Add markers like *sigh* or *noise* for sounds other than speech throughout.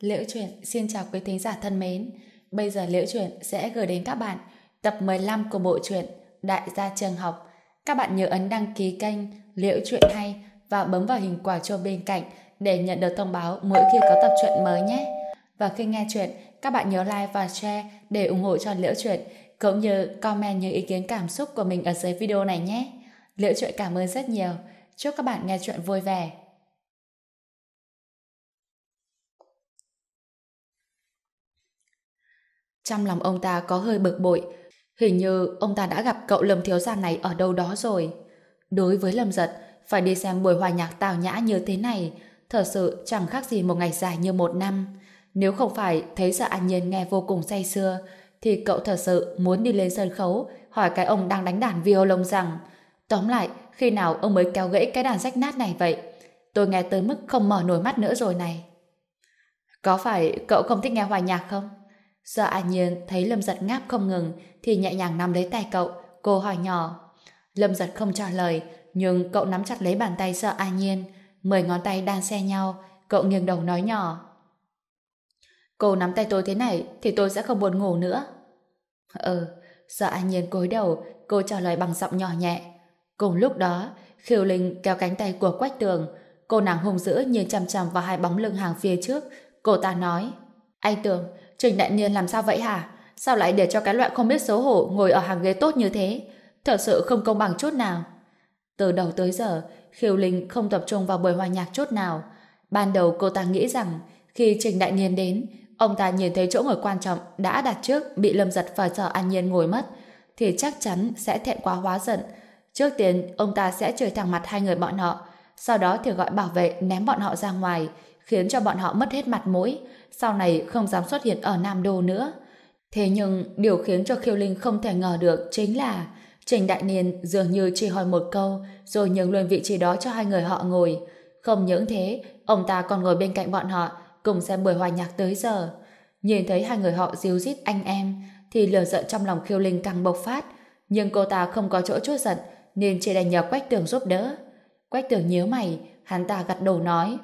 Liễu truyện xin chào quý thính giả thân mến. Bây giờ Liễu truyện sẽ gửi đến các bạn tập 15 của bộ truyện Đại gia trường học. Các bạn nhớ ấn đăng ký kênh Liễu truyện hay và bấm vào hình quả chuông bên cạnh để nhận được thông báo mỗi khi có tập truyện mới nhé. Và khi nghe truyện, các bạn nhớ like và share để ủng hộ cho Liễu truyện cũng như comment những ý kiến cảm xúc của mình ở dưới video này nhé. Liễu truyện cảm ơn rất nhiều. Chúc các bạn nghe truyện vui vẻ. Trong lòng ông ta có hơi bực bội. Hình như ông ta đã gặp cậu Lâm Thiếu Gia này ở đâu đó rồi. Đối với Lâm Giật, phải đi xem buổi hòa nhạc tào nhã như thế này, thật sự chẳng khác gì một ngày dài như một năm. Nếu không phải thấy sợ An Nhiên nghe vô cùng say sưa, thì cậu thật sự muốn đi lên sân khấu hỏi cái ông đang đánh đàn violon rằng tóm lại, khi nào ông mới kéo gãy cái đàn rách nát này vậy? Tôi nghe tới mức không mở nổi mắt nữa rồi này. Có phải cậu không thích nghe hòa nhạc không? Giờ An Nhiên thấy Lâm Giật ngáp không ngừng thì nhẹ nhàng nắm lấy tay cậu, cô hỏi nhỏ. Lâm Giật không trả lời, nhưng cậu nắm chặt lấy bàn tay sợ An Nhiên, mười ngón tay đan xe nhau, cậu nghiêng đầu nói nhỏ. Cô nắm tay tôi thế này thì tôi sẽ không buồn ngủ nữa. Ừ, sợ An Nhiên cúi đầu, cô trả lời bằng giọng nhỏ nhẹ. Cùng lúc đó, Khiêu Linh kéo cánh tay của Quách Tường, cô nàng hùng dữ nhìn chằm chằm vào hai bóng lưng hàng phía trước, cô ta nói: "Anh Tường, Trình Đại Niên làm sao vậy hả? Sao lại để cho cái loại không biết xấu hổ ngồi ở hàng ghế tốt như thế? Thật sự không công bằng chút nào. Từ đầu tới giờ, Khiêu Linh không tập trung vào buổi hòa nhạc chút nào. Ban đầu cô ta nghĩ rằng khi Trình Đại Niên đến, ông ta nhìn thấy chỗ ngồi quan trọng đã đặt trước bị Lâm Giật và Sở An Nhiên ngồi mất, thì chắc chắn sẽ thẹn quá hóa giận. Trước tiên, ông ta sẽ chửi thẳng mặt hai người bọn họ, sau đó thì gọi bảo vệ ném bọn họ ra ngoài, khiến cho bọn họ mất hết mặt mũi, sau này không dám xuất hiện ở Nam Đô nữa. Thế nhưng, điều khiến cho Khiêu Linh không thể ngờ được chính là Trình Đại Niên dường như chỉ hỏi một câu rồi nhường luôn vị trí đó cho hai người họ ngồi. Không những thế, ông ta còn ngồi bên cạnh bọn họ cùng xem buổi hòa nhạc tới giờ. Nhìn thấy hai người họ díu dít anh em thì lửa giận trong lòng Khiêu Linh càng bộc phát nhưng cô ta không có chỗ chút giận nên chỉ đành nhờ Quách Tường giúp đỡ. Quách Tường nhíu mày, hắn ta gật đầu nói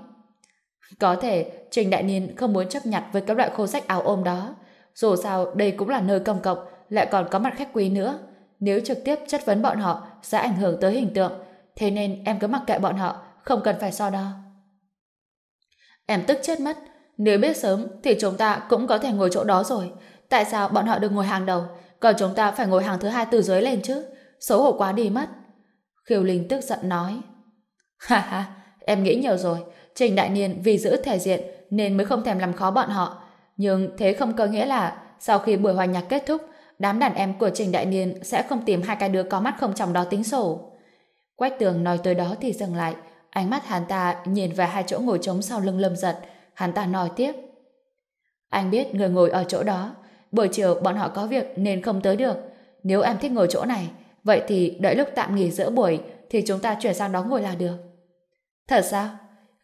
có thể Trình Đại Niên không muốn chấp nhận với các loại khô sách áo ôm đó. Dù sao đây cũng là nơi công cộng, lại còn có mặt khách quý nữa. Nếu trực tiếp chất vấn bọn họ sẽ ảnh hưởng tới hình tượng. Thế nên em cứ mặc kệ bọn họ, không cần phải so đo. Em tức chết mất. Nếu biết sớm thì chúng ta cũng có thể ngồi chỗ đó rồi. Tại sao bọn họ được ngồi hàng đầu, còn chúng ta phải ngồi hàng thứ hai từ dưới lên chứ? Xấu hổ quá đi mất. Khiêu Linh tức giận nói. *laughs* Ha ha, em nghĩ nhiều rồi. Trình Đại Niên vì giữ thể diện nên mới không thèm làm khó bọn họ. Nhưng thế không có nghĩa là sau khi buổi hòa nhạc kết thúc, đám đàn em của Trình Đại Niên sẽ không tìm hai cái đứa có mắt không trong đó tính sổ. Quách tường nói tới đó thì dừng lại, ánh mắt hắn ta nhìn về hai chỗ ngồi trống sau lưng lâm giật. Hắn ta nói tiếp. Anh biết người ngồi ở chỗ đó, buổi chiều bọn họ có việc nên không tới được. Nếu em thích ngồi chỗ này, vậy thì đợi lúc tạm nghỉ giữa buổi thì chúng ta chuyển sang đó ngồi là được. Thật sao?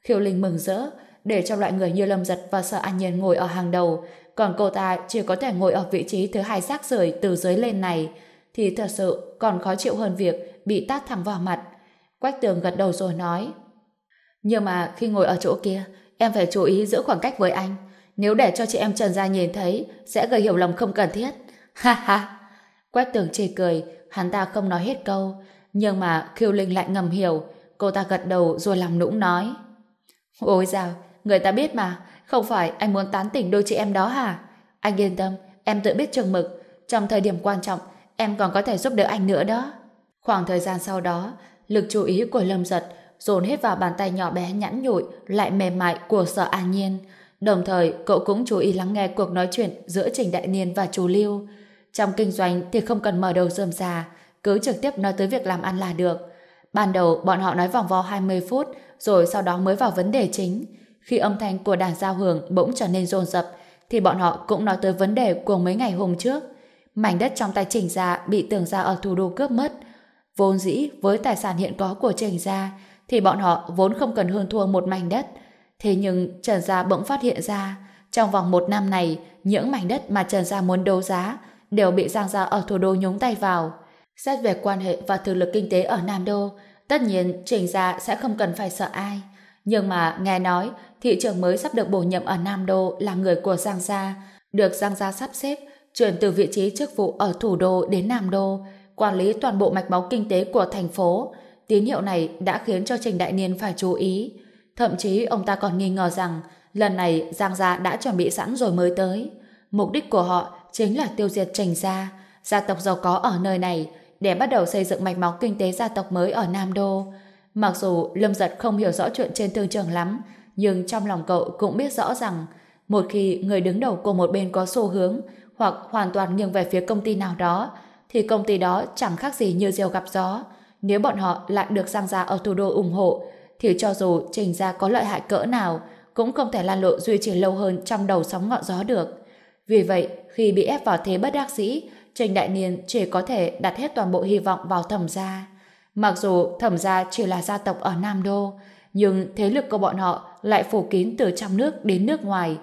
Khiêu Linh mừng rỡ, để cho loại người như Lâm Giật và Sở An Nhiên ngồi ở hàng đầu, còn cô ta chỉ có thể ngồi ở vị trí thứ hai rác rưởi từ dưới lên này, thì thật sự còn khó chịu hơn việc bị tát thẳng vào mặt. Quách tường gật đầu rồi nói, nhưng mà khi ngồi ở chỗ kia, em phải chú ý giữ khoảng cách với anh. Nếu để cho chị em Trần Gia nhìn thấy, sẽ gây hiểu lầm không cần thiết. *laughs* Ha ha! Quách tường chỉ cười, hắn ta không nói hết câu, nhưng mà khiêu linh lại ngầm hiểu, cô ta gật đầu rồi làm nũng nói. Ôi dào, người ta biết mà, không phải anh muốn tán tỉnh đôi chị em đó hả? Anh yên tâm, em tự biết chừng mực. Trong thời điểm quan trọng, em còn có thể giúp đỡ anh nữa đó. Khoảng thời gian sau đó, lực chú ý của Lâm Giật dồn hết vào bàn tay nhỏ bé nhẵn nhụi lại mềm mại của sở an nhiên. Đồng thời, cậu cũng chú ý lắng nghe cuộc nói chuyện giữa Trình Đại Niên và chú Lưu. Trong kinh doanh thì không cần mở đầu rơm rà, cứ trực tiếp nói tới việc làm ăn là được. Ban đầu bọn họ nói vòng vo 20 phút, rồi sau đó mới vào vấn đề chính. Khi âm thanh của đàn giao hưởng bỗng trở nên rồn rập, thì bọn họ cũng nói tới vấn đề của mấy ngày hôm trước. Mảnh đất trong tay Trình Gia bị tưởng gia ở thủ đô cướp mất. Vốn dĩ với tài sản hiện có của Trình Gia, thì bọn họ vốn không cần hơn thua một mảnh đất. Thế nhưng Trần Gia bỗng phát hiện ra, trong vòng một năm này, những mảnh đất mà Trần Gia muốn đấu giá đều bị Giang Gia ở thủ đô nhúng tay vào. Xét về quan hệ và thực lực kinh tế ở Nam Đô, tất nhiên Trình Gia sẽ không cần phải sợ ai. Nhưng mà nghe nói thị trưởng mới sắp được bổ nhiệm ở Nam Đô là người của Giang Gia, được Giang Gia sắp xếp chuyển từ vị trí chức vụ ở thủ đô đến Nam Đô, quản lý toàn bộ mạch máu kinh tế của thành phố. Tín hiệu này đã khiến cho Trình Đại Niên phải chú ý. Thậm chí ông ta còn nghi ngờ rằng lần này Giang Gia đã chuẩn bị sẵn rồi mới tới. Mục đích của họ chính là tiêu diệt Trình Gia, gia tộc giàu có ở nơi này, để bắt đầu xây dựng mạch máu kinh tế gia tộc mới ở Nam Đô. Mặc dù Lâm Giật không hiểu rõ chuyện trên thương trường lắm, nhưng trong lòng cậu cũng biết rõ rằng một khi người đứng đầu của một bên có xu hướng hoặc hoàn toàn nghiêng về phía công ty nào đó, thì công ty đó chẳng khác gì như diều gặp gió. Nếu bọn họ lại được Sang Gia ở thủ đô ủng hộ, thì cho dù Trình ra có lợi hại cỡ nào, cũng không thể lan lộ duy trì lâu hơn trong đầu sóng ngọn gió được. Vì vậy, khi bị ép vào thế bất đắc dĩ, Trình Đại Niên chỉ có thể đặt hết toàn bộ hy vọng vào thẩm gia. Mặc dù thẩm gia chỉ là gia tộc ở Nam Đô, nhưng thế lực của bọn họ lại phủ kín từ trong nước đến nước ngoài.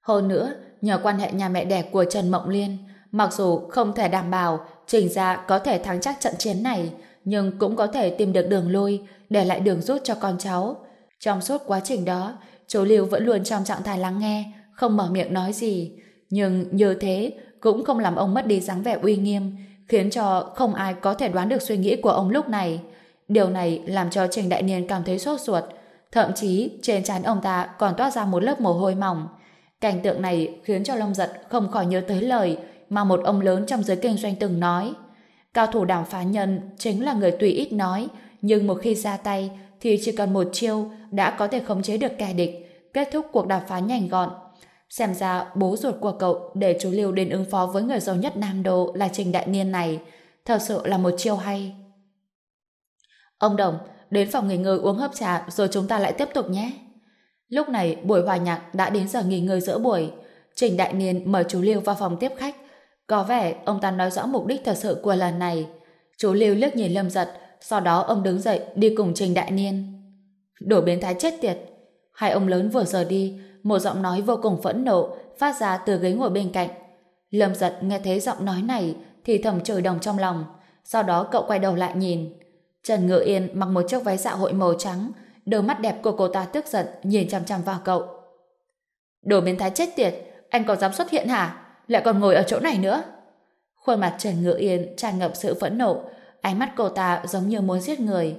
Hơn nữa, nhờ quan hệ nhà mẹ đẻ của Trần Mộng Liên, mặc dù không thể đảm bảo Trình Gia có thể thắng chắc trận chiến này, nhưng cũng có thể tìm được đường lui, để lại đường rút cho con cháu. Trong suốt quá trình đó, chú Lưu vẫn luôn trong trạng thái lắng nghe, không mở miệng nói gì. Nhưng như thế cũng không làm ông mất đi dáng vẻ uy nghiêm, khiến cho không ai có thể đoán được suy nghĩ của ông lúc này. Điều này làm cho Trình Đại Niên cảm thấy sốt ruột, thậm chí trên trán ông ta còn toát ra một lớp mồ hôi mỏng. Cảnh tượng này khiến cho Long Giật không khỏi nhớ tới lời mà một ông lớn trong giới kinh doanh từng nói. Cao thủ đàm phán nhân chính là người tùy ít nói, nhưng một khi ra tay thì chỉ cần một chiêu đã có thể khống chế được kẻ địch, kết thúc cuộc đàm phán nhanh gọn. Xem ra bố ruột của cậu để chú Liêu đến ứng phó với người giàu nhất Nam Đô là Trình Đại Niên này, thật sự là một chiêu hay. Ông Đồng, đến phòng nghỉ ngơi uống hấp trà rồi chúng ta lại tiếp tục nhé. Lúc này buổi hòa nhạc đã đến giờ nghỉ ngơi giữa buổi. Trình Đại Niên mời chú Liêu vào phòng tiếp khách. Có vẻ ông ta nói rõ mục đích thật sự của lần này. Chú Liêu liếc nhìn Lâm Giật, sau đó ông đứng dậy đi cùng Trình Đại Niên. Đổ biến thái chết tiệt. Hai ông lớn vừa giờ đi, một giọng nói vô cùng phẫn nộ phát ra từ ghế ngồi bên cạnh. Lâm Giật nghe thấy giọng nói này thì thầm trời đồng trong lòng. Sau đó cậu quay đầu lại nhìn. Trần Ngự Yên mặc một chiếc váy dạ hội màu trắng, đôi mắt đẹp của cô ta tức giận nhìn chằm chằm vào cậu. Đồ biến thái chết tiệt, anh còn dám xuất hiện hả? Lại còn ngồi ở chỗ này nữa. Khuôn mặt Trần Ngự Yên tràn ngập sự phẫn nộ, ánh mắt cô ta giống như muốn giết người.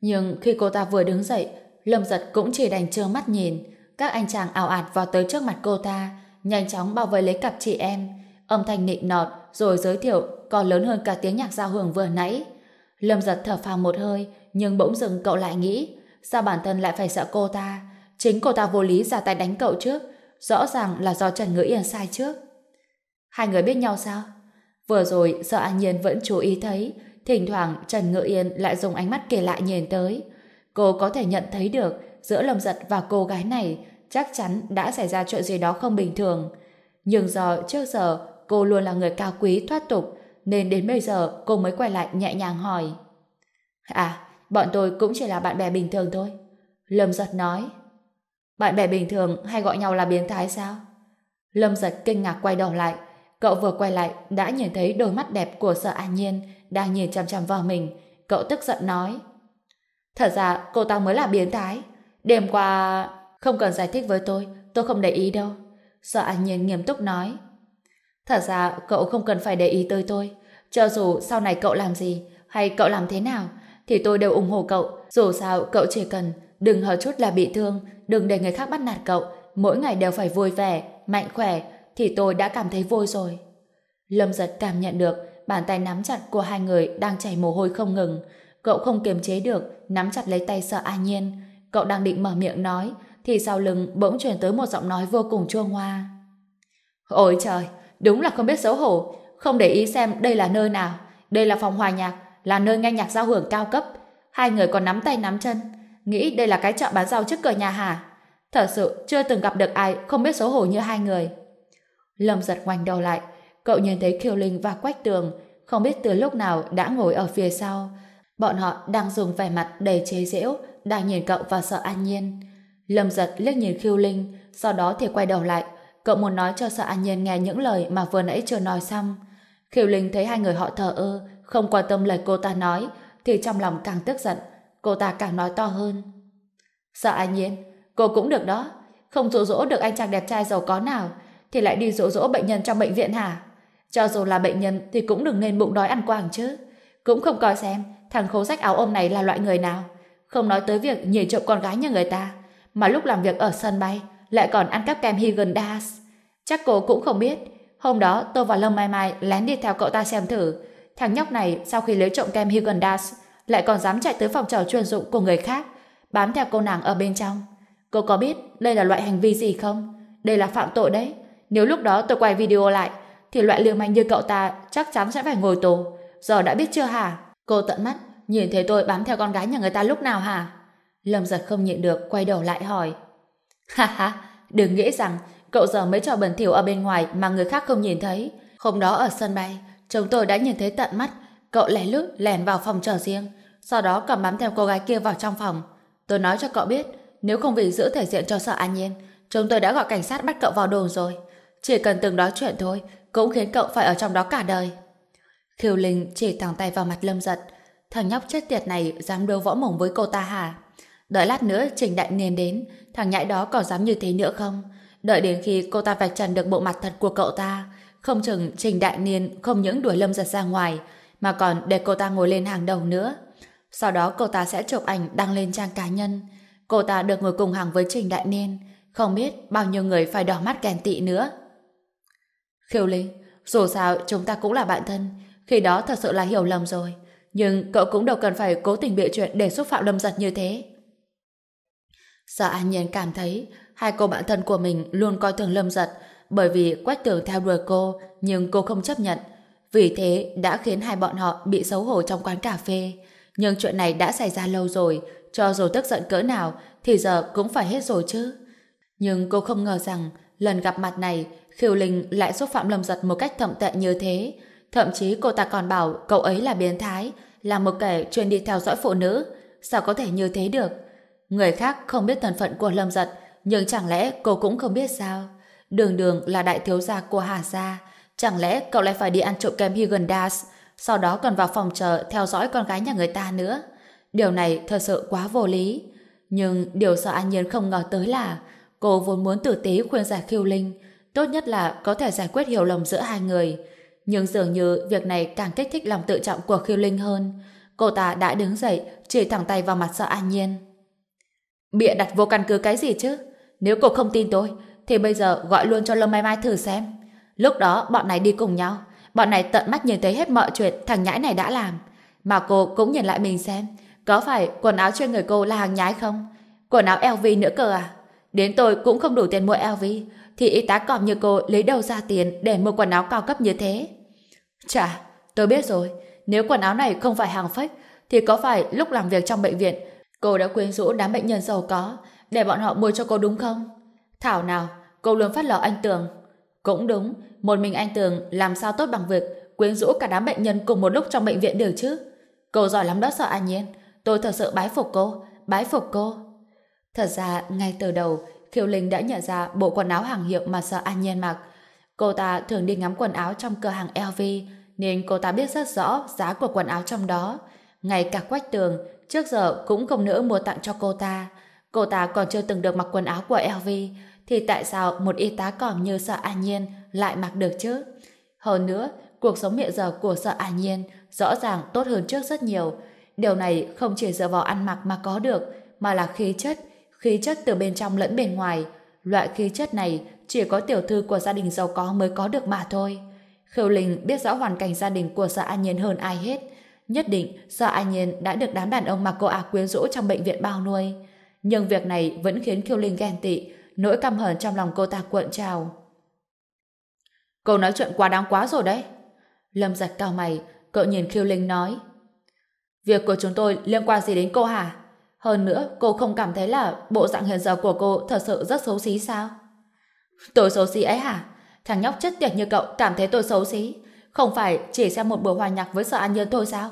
Nhưng khi cô ta vừa đứng dậy, Lâm Giật cũng chỉ đành trơ mắt nhìn. Các anh chàng ảo ạt vào tới trước mặt cô ta, nhanh chóng bao vây lấy cặp chị em. Âm thanh nịnh nọt rồi giới thiệu còn lớn hơn cả tiếng nhạc giao hưởng vừa nãy. Lâm giật thở phào một hơi, nhưng bỗng dừng cậu lại nghĩ, sao bản thân lại phải sợ cô ta? Chính cô ta vô lý ra tay đánh cậu trước, rõ ràng là do Trần Ngữ Yên sai trước. Hai người biết nhau sao? Vừa rồi, sợ An Nhiên vẫn chú ý thấy, thỉnh thoảng Trần Ngữ Yên lại dùng ánh mắt kể lại nhìn tới. Cô có thể nhận thấy được, giữa Lâm Giật và cô gái này chắc chắn đã xảy ra chuyện gì đó không bình thường. Nhưng do trước giờ cô luôn là người cao quý thoát tục, nên đến bây giờ cô mới quay lại nhẹ nhàng hỏi. À, bọn tôi cũng chỉ là bạn bè bình thường thôi. Lâm giật nói. Bạn bè bình thường hay gọi nhau là biến thái sao? Lâm giật kinh ngạc quay đầu lại. Cậu vừa quay lại đã nhìn thấy đôi mắt đẹp của sợ an nhiên đang nhìn chằm chằm vào mình. Cậu tức giận nói. Thật ra cô ta mới là biến thái. Đêm qua... Không cần giải thích với tôi, tôi không để ý đâu. Sợ anh nhiên nghiêm túc nói. Thật ra cậu không cần phải để ý tới tôi. Cho dù sau này cậu làm gì, hay cậu làm thế nào, thì tôi đều ủng hộ cậu. Dù sao cậu chỉ cần đừng hở chút là bị thương, đừng để người khác bắt nạt cậu, mỗi ngày đều phải vui vẻ, mạnh khỏe, thì tôi đã cảm thấy vui rồi. Lâm giật cảm nhận được bàn tay nắm chặt của hai người đang chảy mồ hôi không ngừng. Cậu không kiềm chế được, nắm chặt lấy tay sợ an nhiên. Cậu đang định mở miệng nói, thì sau lưng bỗng truyền tới một giọng nói vô cùng chua ngoa. Ôi trời, Đúng là không biết xấu hổ, không để ý xem đây là nơi nào. Đây là phòng hòa nhạc, là nơi nghe nhạc giao hưởng cao cấp. Hai người còn nắm tay nắm chân, nghĩ đây là cái chợ bán rau trước cửa nhà hả Thật sự chưa từng gặp được ai không biết xấu hổ như hai người. Lâm giật ngoảnh đầu lại, cậu nhìn thấy Kiều Linh và Quách Tường, không biết từ lúc nào đã ngồi ở phía sau. Bọn họ đang dùng vẻ mặt đầy chế giễu, đang nhìn cậu và sợ an nhiên. Lâm giật liếc nhìn khiêu Linh, sau đó thì quay đầu lại, Cậu muốn nói cho sợ An Nhiên nghe những lời mà vừa nãy chưa nói xong. khiêu Linh thấy hai người họ thờ ơ, không quan tâm lời cô ta nói, thì trong lòng càng tức giận. Cô ta càng nói to hơn. Sợ An Nhiên, cô cũng được đó. Không dỗ dỗ được anh chàng đẹp trai giàu có nào, thì lại đi dỗ dỗ bệnh nhân trong bệnh viện hả? Cho dù là bệnh nhân thì cũng đừng nên bụng đói ăn quàng chứ. Cũng không coi xem thằng khấu rách áo ôm này là loại người nào. Không nói tới việc nhìn trộm con gái nhà người ta, mà lúc làm việc ở sân bay lại còn ăn cắp kem Higan Das. Chắc cô cũng không biết. Hôm đó tôi và Lâm Mai Mai lén đi theo cậu ta xem thử. Thằng nhóc này sau khi lấy trộm kem Higan Das lại còn dám chạy tới phòng trò chuyên dụng của người khác, bám theo cô nàng ở bên trong. Cô có biết đây là loại hành vi gì không? Đây là phạm tội đấy. Nếu lúc đó tôi quay video lại, thì loại liều manh như cậu ta chắc chắn sẽ phải ngồi tù. Giờ đã biết chưa hả? Cô tận mắt, nhìn thấy tôi bám theo con gái nhà người ta lúc nào hả? Lâm giật không nhịn được, quay đầu lại hỏi. *laughs* Ha ha, đừng nghĩ rằng cậu giờ mới trò bẩn thỉu ở bên ngoài mà người khác không nhìn thấy. Hôm đó ở sân bay, chúng tôi đã nhìn thấy tận mắt cậu lẻ lướt lẻn vào phòng chờ riêng, sau đó cầm bám theo cô gái kia vào trong phòng. Tôi nói cho cậu biết, nếu không vì giữ thể diện cho sợ an nhiên, chúng tôi đã gọi cảnh sát bắt cậu vào đồn rồi. Chỉ cần từng đó chuyện thôi, cũng khiến cậu phải ở trong đó cả đời. Thiều Linh chỉ thẳng tay vào mặt Lâm Giật. Thằng nhóc chết tiệt này dám đấu võ mồm với cô ta hả? Đợi lát nữa Trình Đại Niên đến, thằng nhãi đó còn dám như thế nữa không? Đợi đến khi cô ta vạch trần được bộ mặt thật của cậu ta, không chừng Trình Đại Niên không những đuổi Lâm Giật ra ngoài, mà còn để cô ta ngồi lên hàng đầu nữa. Sau đó cô ta sẽ chụp ảnh đăng lên trang cá nhân. Cô ta được ngồi cùng hàng với Trình Đại Niên, không biết bao nhiêu người phải đỏ mắt ghen tị nữa. Khiêu Linh, dù sao chúng ta cũng là bạn thân, khi đó thật sự là hiểu lầm rồi. Nhưng cậu cũng đâu cần phải cố tình bịa chuyện để xúc phạm lâm giật như thế. Sở An Nhiên cảm thấy hai cô bạn thân của mình luôn coi thường lâm giật bởi vì quách tường theo đuổi cô nhưng cô không chấp nhận. Vì thế đã khiến hai bọn họ bị xấu hổ trong quán cà phê. Nhưng chuyện này đã xảy ra lâu rồi, cho dù tức giận cỡ nào thì giờ cũng phải hết rồi chứ. Nhưng cô không ngờ rằng lần gặp mặt này Khiêu Linh lại xúc phạm Lâm Giật một cách thậm tệ như thế. Thậm chí cô ta còn bảo cậu ấy là biến thái, là một kẻ chuyên đi theo dõi phụ nữ. Sao có thể như thế được? Người khác không biết thân phận của Lâm Giật, nhưng chẳng lẽ cô cũng không biết sao? Đường đường là đại thiếu gia của Hà Gia. Chẳng lẽ cậu lại phải đi ăn trộm kem Higan Das, sau đó còn vào phòng chờ theo dõi con gái nhà người ta nữa? Điều này thật sự quá vô lý. Nhưng điều sợ an nhiên không ngờ tới là cô vốn muốn tử tế khuyên giải khiêu linh, tốt nhất là có thể giải quyết hiểu lầm giữa hai người. Nhưng dường như việc này càng kích thích lòng tự trọng của khiêu linh hơn. Cô ta đã đứng dậy, chỉ thẳng tay vào mặt sợ an nhiên. Bịa đặt vô căn cứ cái gì chứ? Nếu cô không tin tôi, thì bây giờ gọi luôn cho Lâm Mai Mai thử xem. Lúc đó bọn này đi cùng nhau, bọn này tận mắt nhìn thấy hết mọi chuyện thằng nhãi này đã làm. Mà cô cũng nhìn lại mình xem, có phải quần áo trên người cô là hàng nhái không? Quần áo LV nữa cơ à? Đến tôi cũng không đủ tiền mua LV, thì y tá cọp như cô lấy đâu ra tiền để mua quần áo cao cấp như thế? Chà, tôi biết rồi, nếu quần áo này không phải hàng fake, thì có phải lúc làm việc trong bệnh viện, cô đã quyến rũ đám bệnh nhân giàu có để bọn họ mua cho cô đúng không? Thảo nào, cô luôn phát lò anh Tường. Cũng đúng, một mình anh Tường làm sao tốt bằng việc quyến rũ cả đám bệnh nhân cùng một lúc trong bệnh viện được chứ? Cô giỏi lắm đó sợ an nhiên. Tôi thật sự bái phục cô, bái phục cô. Thật ra, ngay từ đầu, Kiều Linh đã nhận ra bộ quần áo hàng hiệu mà sợ An Nhiên mặc. Cô ta thường đi ngắm quần áo trong cửa hàng LV, nên cô ta biết rất rõ giá của quần áo trong đó. Ngay cả quách tường, trước giờ cũng không nỡ mua tặng cho cô ta. Cô ta còn chưa từng được mặc quần áo của LV, thì tại sao một y tá còm như sợ An Nhiên lại mặc được chứ? Hơn nữa, cuộc sống hiện giờ của sợ An Nhiên rõ ràng tốt hơn trước rất nhiều. Điều này không chỉ dựa vào ăn mặc mà có được, mà là khí chất, khí chất từ bên trong lẫn bên ngoài. Loại khí chất này chỉ có tiểu thư của gia đình giàu có mới có được mà thôi. Khâu Linh biết rõ hoàn cảnh gia đình của Sở An Nhiên hơn ai hết. Nhất định Sở An Nhiên đã được đám đàn ông mà cô ả quyến rũ trong bệnh viện bao nuôi. Nhưng việc này vẫn khiến Khiêu Linh ghen tị, nỗi căm hờn trong lòng cô ta cuộn trào. Cô nói chuyện quá đáng quá rồi đấy. Lâm giật cao mày, cậu nhìn Khiêu Linh nói. Việc của chúng tôi liên quan gì đến cô hả? Hơn nữa, cô không cảm thấy là bộ dạng hiện giờ của cô thật sự rất xấu xí sao? Tôi xấu xí ấy hả? Thằng nhóc chất tiệt như cậu cảm thấy tôi xấu xí. Không phải chỉ xem một buổi hòa nhạc với sợ an nhân thôi sao?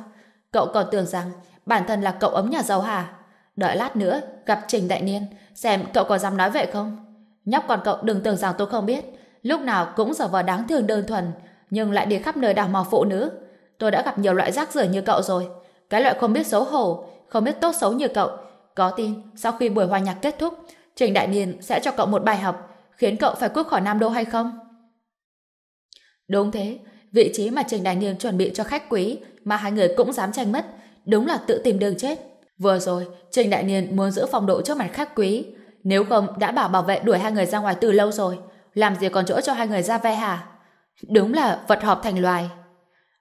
Cậu còn tưởng rằng bản thân là cậu ấm nhà giàu hả? Đợi lát nữa, gặp Trình Đại Niên, xem cậu có dám nói vậy không? Nhóc còn cậu đừng tưởng rằng tôi không biết. Lúc nào cũng giờ vờ đáng thương đơn thuần, nhưng lại đi khắp nơi đào mò phụ nữ. Tôi đã gặp nhiều loại rác rưởi như cậu rồi. Cái loại không biết xấu hổ, không biết tốt xấu như cậu. Có tin, sau khi buổi hòa nhạc kết thúc, Trình Đại Niên sẽ cho cậu một bài học, khiến cậu phải cút khỏi Nam Đô hay không? Đúng thế, vị trí mà Trình Đại Niên chuẩn bị cho khách quý mà hai người cũng dám tranh mất, đúng là tự tìm đường chết. Vừa rồi, Trình Đại Niên muốn giữ phong độ trước mặt khách quý, nếu không đã bảo bảo vệ đuổi hai người ra ngoài từ lâu rồi, làm gì còn chỗ cho hai người ra ve hả? Đúng là vật họp thành loài.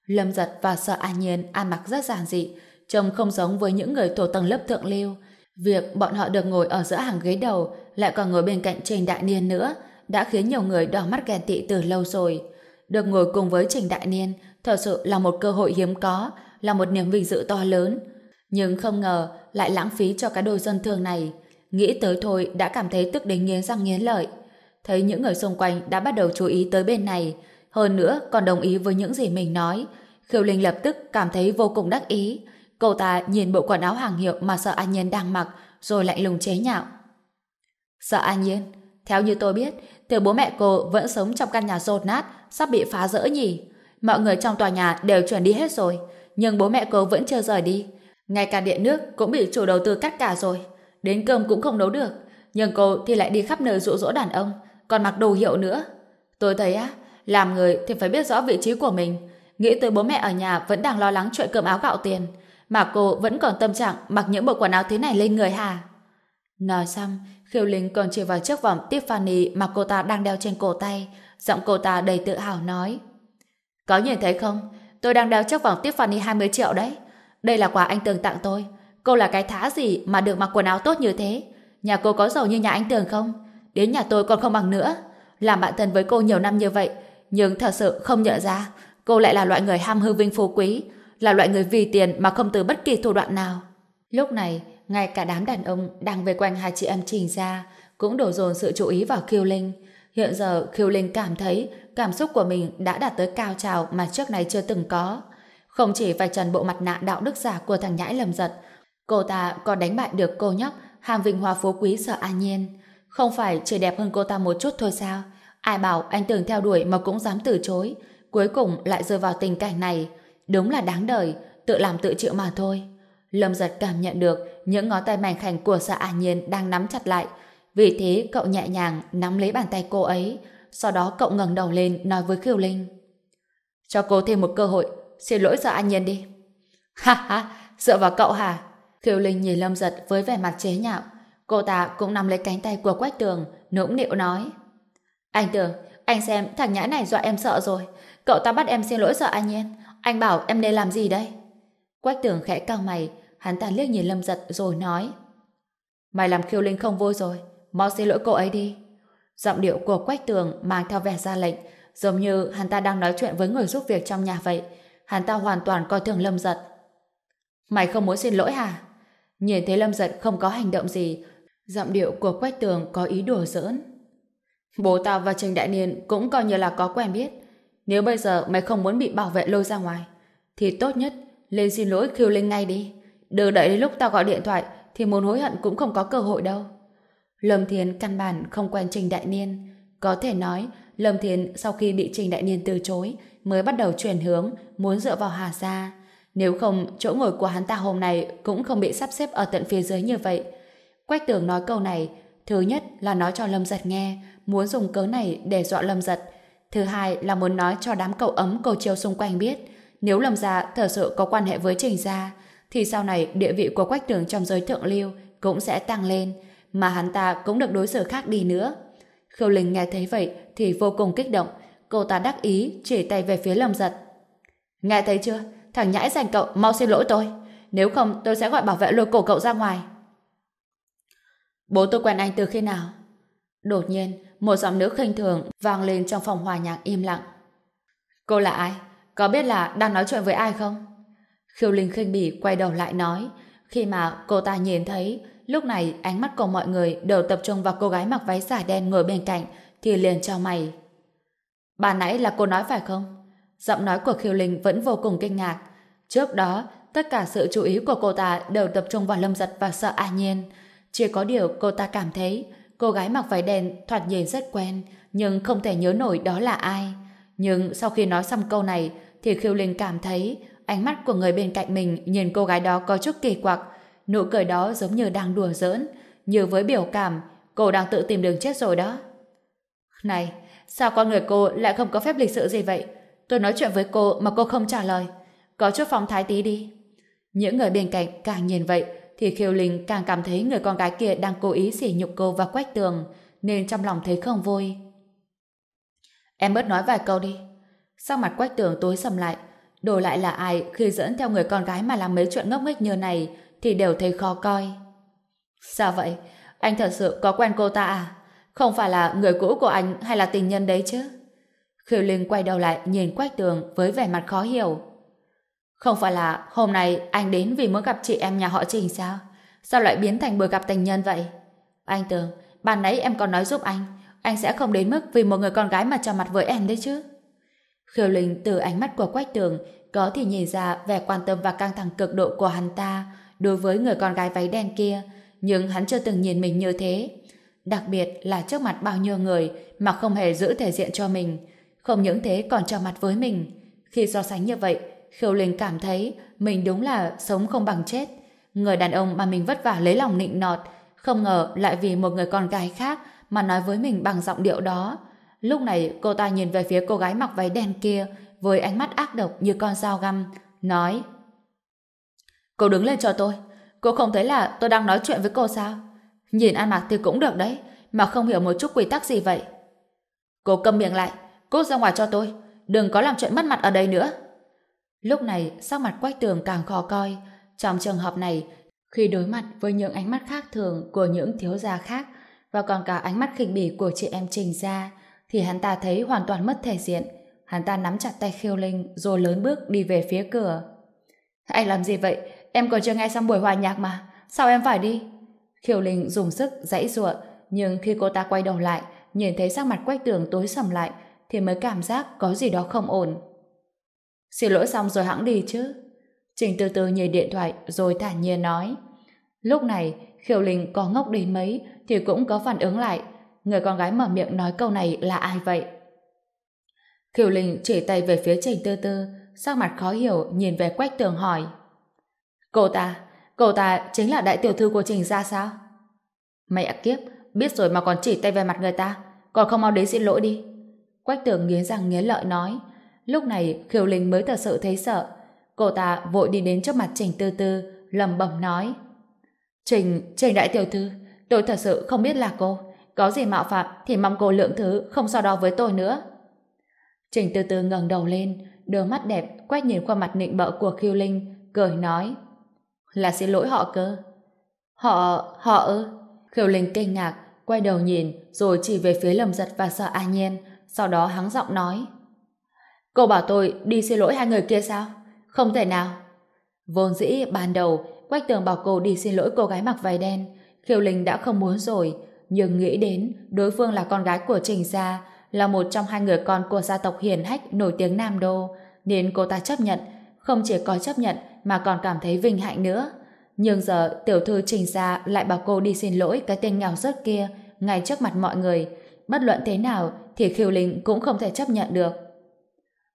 Lâm giật và sợ an nhiên ăn mặc rất giản dị, trông không giống với những người thuộc tầng lớp thượng lưu. Việc bọn họ được ngồi ở giữa hàng ghế đầu, lại còn ngồi bên cạnh Trình Đại Niên nữa, đã khiến nhiều người đỏ mắt ghen tị từ lâu rồi. Được ngồi cùng với Trình Đại Niên thật sự là một cơ hội hiếm có, là một niềm vinh dự to lớn. Nhưng không ngờ lại lãng phí cho cái đôi dân thương này. Nghĩ tới thôi đã cảm thấy tức đến nghiến răng nghiến lợi. Thấy những người xung quanh đã bắt đầu chú ý tới bên này, hơn nữa còn đồng ý với những gì mình nói. Khiêu Linh lập tức cảm thấy vô cùng đắc ý. Cậu ta nhìn bộ quần áo hàng hiệu mà sợ an nhiên đang mặc, rồi lạnh lùng chế nhạo. Sợ an nhiên, theo như tôi biết, từ bố mẹ cô vẫn sống trong căn nhà rột nát, sắp bị phá rỡ nhỉ. Mọi người trong tòa nhà đều chuyển đi hết rồi, nhưng bố mẹ cô vẫn chưa rời đi. Ngay cả điện nước cũng bị chủ đầu tư cắt cả rồi. Đến cơm cũng không nấu được. Nhưng cô thì lại đi khắp nơi dụ dỗ đàn ông, còn mặc đồ hiệu nữa. Tôi thấy á, làm người thì phải biết rõ vị trí của mình. Nghĩ tới bố mẹ ở nhà vẫn đang lo lắng chuyện cơm áo gạo tiền. Mà cô vẫn còn tâm trạng mặc những bộ quần áo thế này lên người hả? Nói xong, Khiêu Linh còn chỉ vào chiếc vòng Tiffany mà cô ta đang đeo trên cổ tay. Giọng cô ta đầy tự hào nói. Có nhìn thấy không? Tôi đang đeo chiếc vòng Tiffany 20 triệu đấy. Đây là quà anh Tường tặng tôi. Cô là cái thá gì mà được mặc quần áo tốt như thế? Nhà cô có giàu như nhà anh Tường không? Đến nhà tôi còn không bằng nữa. Làm bạn thân với cô nhiều năm như vậy, nhưng thật sự không nhận ra cô lại là loại người ham hư vinh phú quý, là loại người vì tiền mà không từ bất kỳ thủ đoạn nào. Lúc này, ngay cả đám đàn ông đang về quanh hai chị em Trình ra cũng đổ dồn sự chú ý vào Kiều Linh. Hiện giờ Kiều Linh cảm thấy cảm xúc của mình đã đạt tới cao trào mà trước này chưa từng có. Không chỉ phải trần bộ mặt nạ đạo đức giả của thằng nhãi lầm giật, cô ta còn đánh bại được cô nhóc hàm vinh hoa phú quý sợ an nhiên. Không phải chỉ đẹp hơn cô ta một chút thôi sao? Ai bảo anh tưởng theo đuổi mà cũng dám từ chối. Cuối cùng lại rơi vào tình cảnh này. Đúng là đáng đời, tự làm tự chịu mà thôi. Lâm giật cảm nhận được những ngón tay mảnh khảnh của sợ an nhiên đang nắm chặt lại. Vì thế cậu nhẹ nhàng nắm lấy bàn tay cô ấy. Sau đó cậu ngẩng đầu lên nói với Kiều Linh. Cho cô thêm một cơ hội, xin lỗi sợ an nhiên đi. *laughs* Ha ha, dựa vào cậu hả? Kiều Linh nhìn Lâm giật với vẻ mặt chế nhạo. Cô ta cũng nắm lấy cánh tay của Quách Tường, nũng nịu nói. Anh Tường, anh xem thằng nhãi này dọa em sợ rồi. Cậu ta bắt em xin lỗi sợ an nhiên. Anh bảo em nên làm gì đây? Quách Tường khẽ cao mày, hắn ta liếc nhìn Lâm giật rồi nói. Mày làm khiêu linh không vui rồi, mau xin lỗi cô ấy đi. Giọng điệu của Quách Tường mang theo vẻ ra lệnh, giống như hắn ta đang nói chuyện với người giúp việc trong nhà vậy. Hắn ta hoàn toàn coi thường Lâm giật. Mày không muốn xin lỗi hả? Nhìn thấy Lâm giật không có hành động gì, giọng điệu của Quách Tường có ý đùa giỡn. Bố tao và Trình Đại Niên cũng coi như là có quen biết. Nếu bây giờ mày không muốn bị bảo vệ lôi ra ngoài, thì tốt nhất lên xin lỗi kêu linh ngay đi. Đừng đợi đến lúc tao gọi điện thoại thì muốn hối hận cũng không có cơ hội đâu. Lâm Thiến căn bản không quen Trình Đại Niên. Có thể nói, Lâm Thiến sau khi bị Trình Đại Niên từ chối mới bắt đầu chuyển hướng, muốn dựa vào Hà Gia. Nếu không, chỗ ngồi của hắn ta hôm nay cũng không bị sắp xếp ở tận phía dưới như vậy. Quách tưởng nói câu này, thứ nhất là nói cho Lâm Giật nghe, muốn dùng cớ này để dọa Lâm Giật. Thứ hai là muốn nói cho đám cậu ấm cầu chiêu xung quanh biết, nếu Lâm Gia thật sự có quan hệ với Trình Gia, thì sau này địa vị của Quách Tường trong giới thượng lưu cũng sẽ tăng lên, mà hắn ta cũng được đối xử khác đi nữa. Khâu Linh nghe thấy vậy thì vô cùng kích động, cô ta đắc ý chỉ tay về phía Lâm Giật. Nghe thấy chưa? Thằng nhãi dành cậu mau xin lỗi tôi. Nếu không tôi sẽ gọi bảo vệ lôi cổ cậu ra ngoài. Bố tôi quen anh từ khi nào? Đột nhiên, một giọng nữ khinh thường vang lên trong phòng hòa nhạc im lặng. Cô là ai? Có biết là đang nói chuyện với ai không? Khiêu Linh khinh bỉ quay đầu lại nói. Khi mà cô ta nhìn thấy, lúc này ánh mắt của mọi người đều tập trung vào cô gái mặc váy dài đen ngồi bên cạnh, thì liền cho mày. Bà nãy là cô nói phải không? Giọng nói của Khiêu Linh vẫn vô cùng kinh ngạc. Trước đó, tất cả sự chú ý của cô ta đều tập trung vào lâm giật và sợ a nhiên. Chỉ có điều cô ta cảm thấy cô gái mặc váy đen thoạt nhìn rất quen, nhưng không thể nhớ nổi đó là ai. Nhưng sau khi nói xong câu này, thì Khiêu Linh cảm thấy ánh mắt của người bên cạnh mình nhìn cô gái đó có chút kỳ quặc. Nụ cười đó giống như đang đùa giỡn. Như với biểu cảm, cô đang tự tìm đường chết rồi đó. Này, sao con người cô lại không có phép lịch sự gì vậy? Tôi nói chuyện với cô mà cô không trả lời. Có chút phong thái tí đi. Những người bên cạnh càng nhìn vậy thì Khiêu Linh càng cảm thấy người con gái kia đang cố ý sỉ nhục cô và quách tường, nên trong lòng thấy không vui. Em bớt nói vài câu đi. Sau mặt quách tường tối sầm lại, đổi lại là ai khi dẫn theo người con gái mà làm mấy chuyện ngốc nghếch như này thì đều thấy khó coi. Sao vậy? Anh thật sự có quen cô ta à? Không phải là người cũ của anh hay là tình nhân đấy chứ? Khiêu Linh quay đầu lại nhìn Quách Tường với vẻ mặt khó hiểu. Không phải là hôm nay anh đến vì muốn gặp chị em nhà họ Trình sao? Sao lại biến thành buổi gặp tình nhân vậy? Anh tưởng, ban nãy em còn nói giúp anh, anh sẽ không đến mức vì một người con gái mà cho mặt với em đấy chứ. Khiêu Linh từ ánh mắt của Quách Tường có thể nhìn ra vẻ quan tâm và căng thẳng cực độ của hắn ta đối với người con gái váy đen kia, nhưng hắn chưa từng nhìn mình như thế. Đặc biệt là trước mặt bao nhiêu người mà không hề giữ thể diện cho mình. Không những thế còn cho mặt với mình. Khi so sánh như vậy, Khiêu Linh cảm thấy mình đúng là sống không bằng chết. Người đàn ông mà mình vất vả lấy lòng nịnh nọt, không ngờ lại vì một người con gái khác mà nói với mình bằng giọng điệu đó. Lúc này cô ta nhìn về phía cô gái mặc váy đen kia với ánh mắt ác độc như con dao găm, nói Cô đứng lên cho tôi. Cô không thấy là tôi đang nói chuyện với cô sao? Nhìn ăn mặc thì cũng được đấy, mà không hiểu một chút quy tắc gì vậy. Cô câm miệng lại, cút ra ngoài cho tôi. Đừng có làm chuyện mất mặt ở đây nữa. Lúc này, sắc mặt quách tường càng khó coi. Trong trường hợp này, khi đối mặt với những ánh mắt khác thường của những thiếu gia khác và còn cả ánh mắt khinh bỉ của chị em Trình Gia, thì hắn ta thấy hoàn toàn mất thể diện. Hắn ta nắm chặt tay khiêu linh rồi lớn bước đi về phía cửa. Anh làm gì vậy? Em còn chưa nghe xong buổi hòa nhạc mà. Sao em phải đi? Khiêu linh dùng sức dãy ruộng nhưng khi cô ta quay đầu lại nhìn thấy sắc mặt quách tường tối sầm lại thì mới cảm giác có gì đó không ổn. Xin lỗi xong rồi hãng đi chứ. Trình từ từ nhìn điện thoại rồi thản nhiên nói. Lúc này, Khiêu Linh có ngốc đến mấy thì cũng có phản ứng lại. Người con gái mở miệng nói câu này là ai vậy? Khiêu Linh chỉ tay về phía Trình Tư Tư, sắc mặt khó hiểu nhìn về Quách Tường hỏi. Cô ta, cô ta chính là đại tiểu thư của Trình ra sao? Mẹ kiếp, biết rồi mà còn chỉ tay về mặt người ta, còn không mau đến xin lỗi đi. Quách Tường nghiến răng nghiến lợi nói. Lúc này Khiêu Linh mới thật sự thấy sợ. Cô ta vội đi đến trước mặt Trình Tư Tư, lầm bầm nói. Trình, Trình đại tiểu thư, tôi thật sự không biết là cô. Có gì mạo phạm thì mong cô lượng thứ không so đo với tôi nữa. Trình tư tư ngẩng đầu lên, đôi mắt đẹp quét nhìn qua mặt nịnh bợ của Khiêu Linh, cười nói. Là xin lỗi họ cơ. Họ, họ ư? Khiêu Linh kinh ngạc, quay đầu nhìn, rồi chỉ về phía lầm giật và sợ A Nhiên, sau đó hắng giọng nói. Cô bảo tôi đi xin lỗi hai người kia sao? Không thể nào. Vốn dĩ ban đầu, Quách Tường bảo cô đi xin lỗi cô gái mặc váy đen. Khiêu Linh đã không muốn rồi, nhưng nghĩ đến đối phương là con gái của Trình Gia, là một trong hai người con của gia tộc hiền hách nổi tiếng Nam Đô, nên cô ta chấp nhận, không chỉ có chấp nhận mà còn cảm thấy vinh hạnh nữa. Nhưng giờ tiểu thư Trình Gia lại bảo cô đi xin lỗi cái tên nghèo rớt kia ngay trước mặt mọi người. Bất luận thế nào thì Khiêu Linh cũng không thể chấp nhận được.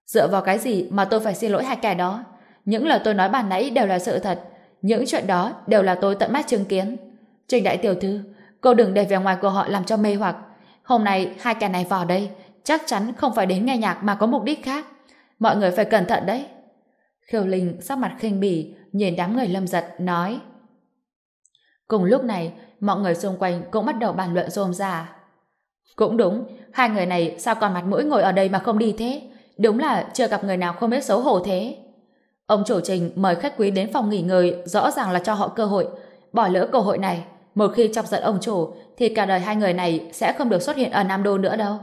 Dựa vào cái gì mà tôi phải xin lỗi hai kẻ đó? Những lời tôi nói bàn nãy đều là sự thật. Những chuyện đó đều là tôi tận mắt chứng kiến. Trình đại tiểu thư, cô đừng để vẻ ngoài của họ làm cho mê hoặc. Hôm nay hai kẻ này vào đây, chắc chắn không phải đến nghe nhạc mà có mục đích khác. Mọi người phải cẩn thận đấy. Khiêu Linh sắc mặt khinh bỉ, nhìn đám người lâm giật, nói. Cùng lúc này, mọi người xung quanh cũng bắt đầu bàn luận rôm ra. Cũng đúng, hai người này sao còn mặt mũi ngồi ở đây mà không đi thế? Đúng là chưa gặp người nào không biết xấu hổ thế. Ông chủ trình mời khách quý đến phòng nghỉ ngơi rõ ràng là cho họ cơ hội. Bỏ lỡ cơ hội này, một khi chọc giận ông chủ thì cả đời hai người này sẽ không được xuất hiện ở Nam Đô nữa đâu.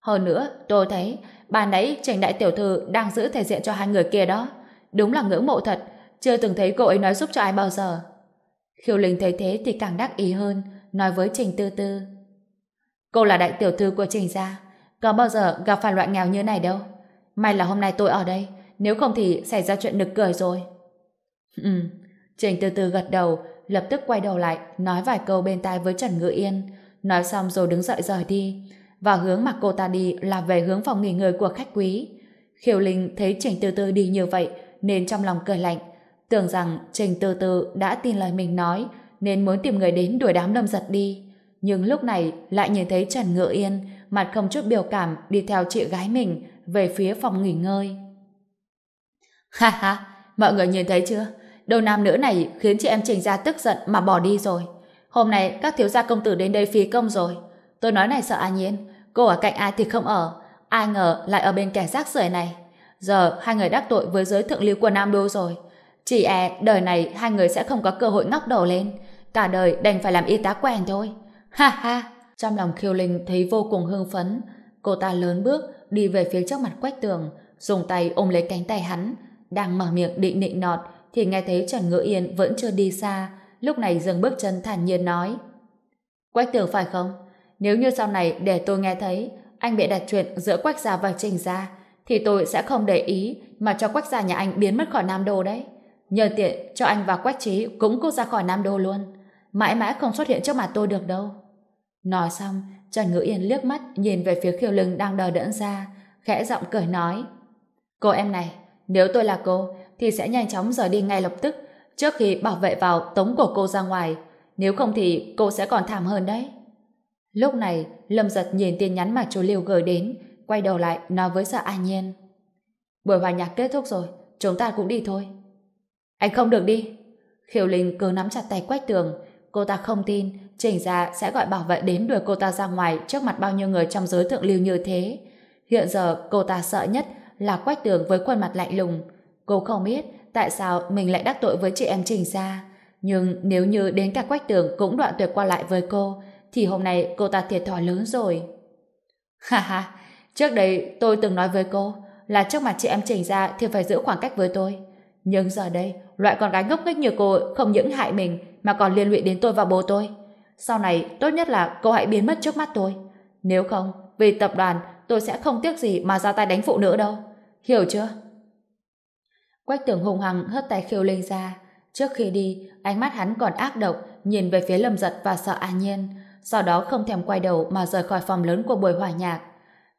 Hơn nữa, tôi thấy bà nãy Trình Đại Tiểu Thư đang giữ thể diện cho hai người kia đó. Đúng là ngưỡng mộ thật, chưa từng thấy cô ấy nói giúp cho ai bao giờ. Khiêu Linh thấy thế thì càng đắc ý hơn, nói với Trình Tư Tư. Cô là đại tiểu thư của Trình gia, có bao giờ gặp phải loại nghèo như này đâu. May là hôm nay tôi ở đây, nếu không thì xảy ra chuyện nực cười rồi. Ừ, Trình từ từ gật đầu, lập tức quay đầu lại, nói vài câu bên tai với Trần Ngự Yên, nói xong rồi đứng dậy rời đi, và hướng mà cô ta đi là về hướng phòng nghỉ ngơi của khách quý. Khiêu Linh thấy Trình từ từ đi như vậy, nên trong lòng cười lạnh, tưởng rằng Trình từ từ đã tin lời mình nói, nên muốn tìm người đến đuổi đám lâm giật đi. nhưng lúc này lại nhìn thấy Trần Ngựa Yên mặt không chút biểu cảm đi theo chị gái mình về phía phòng nghỉ ngơi. Ha ha, mọi người nhìn thấy chưa? Đôi nam nữ này khiến chị em Trình Gia tức giận mà bỏ đi rồi. Hôm nay các thiếu gia công tử đến đây phí công rồi. Tôi nói này sợ A Nhiên, cô ở cạnh ai thì không ở. Ai ngờ lại ở bên kẻ rác rưởi này. Giờ hai người đắc tội với giới thượng lưu của Nam Đô rồi. Chỉ e đời này hai người sẽ không có cơ hội ngóc đầu lên. Cả đời đành phải làm y tá quen thôi. Ha ha! Trong lòng khiêu linh thấy vô cùng hưng phấn. Cô ta lớn bước đi về phía trước mặt quách tường, dùng tay ôm lấy cánh tay hắn, đang mở miệng định nịnh nọt thì nghe thấy Trần Ngữ Yên vẫn chưa đi xa, lúc này dừng bước chân thản nhiên nói Quách tường phải không? Nếu như sau này để tôi nghe thấy, anh bị đặt chuyện giữa Quách Gia và Trình Gia, thì tôi sẽ không để ý mà cho Quách Gia nhà anh biến mất khỏi Nam Đô đấy. Nhờ tiện cho anh và Quách Trí cũng cút ra khỏi Nam Đô luôn. Mãi mãi không xuất hiện trước mặt tôi được đâu. Nói xong, Trần Ngữ Yên liếc mắt nhìn về phía khiêu lưng đang đờ đẫn ra, khẽ giọng cười nói. Cô em này, nếu tôi là cô, thì sẽ nhanh chóng rời đi ngay lập tức, trước khi bảo vệ vào tống của cô ra ngoài. Nếu không thì cô sẽ còn thảm hơn đấy. Lúc này, Lâm giật nhìn tin nhắn mà chú Liêu gửi đến, quay đầu lại nói với sợ An Nhiên. Buổi hòa nhạc kết thúc rồi, chúng ta cũng đi thôi. Anh không được đi. Khiêu Linh cứ nắm chặt tay quách tường, cô ta không tin Trình ra sẽ gọi bảo vệ đến đuổi cô ta ra ngoài trước mặt bao nhiêu người trong giới thượng lưu như thế. Hiện giờ cô ta sợ nhất là quách tường với khuôn mặt lạnh lùng. Cô không biết tại sao mình lại đắc tội với chị em Trình ra. Nhưng nếu như đến cả quách tường cũng đoạn tuyệt qua lại với cô, thì hôm nay cô ta thiệt thòi lớn rồi. *laughs* Ha ha, trước đây tôi từng nói với cô là trước mặt chị em Trình ra thì phải giữ khoảng cách với tôi. Nhưng giờ đây, loại con gái ngốc nghếch như cô không những hại mình mà còn liên lụy đến tôi và bố tôi. Sau này, tốt nhất là cậu hãy biến mất trước mắt tôi. Nếu không, vì tập đoàn, tôi sẽ không tiếc gì mà ra tay đánh phụ nữ đâu. Hiểu chưa? Quách tưởng hùng hằng hất tay khiêu linh ra. Trước khi đi, ánh mắt hắn còn ác độc, nhìn về phía lâm giật và sợ an nhiên. Sau đó không thèm quay đầu mà rời khỏi phòng lớn của buổi hòa nhạc.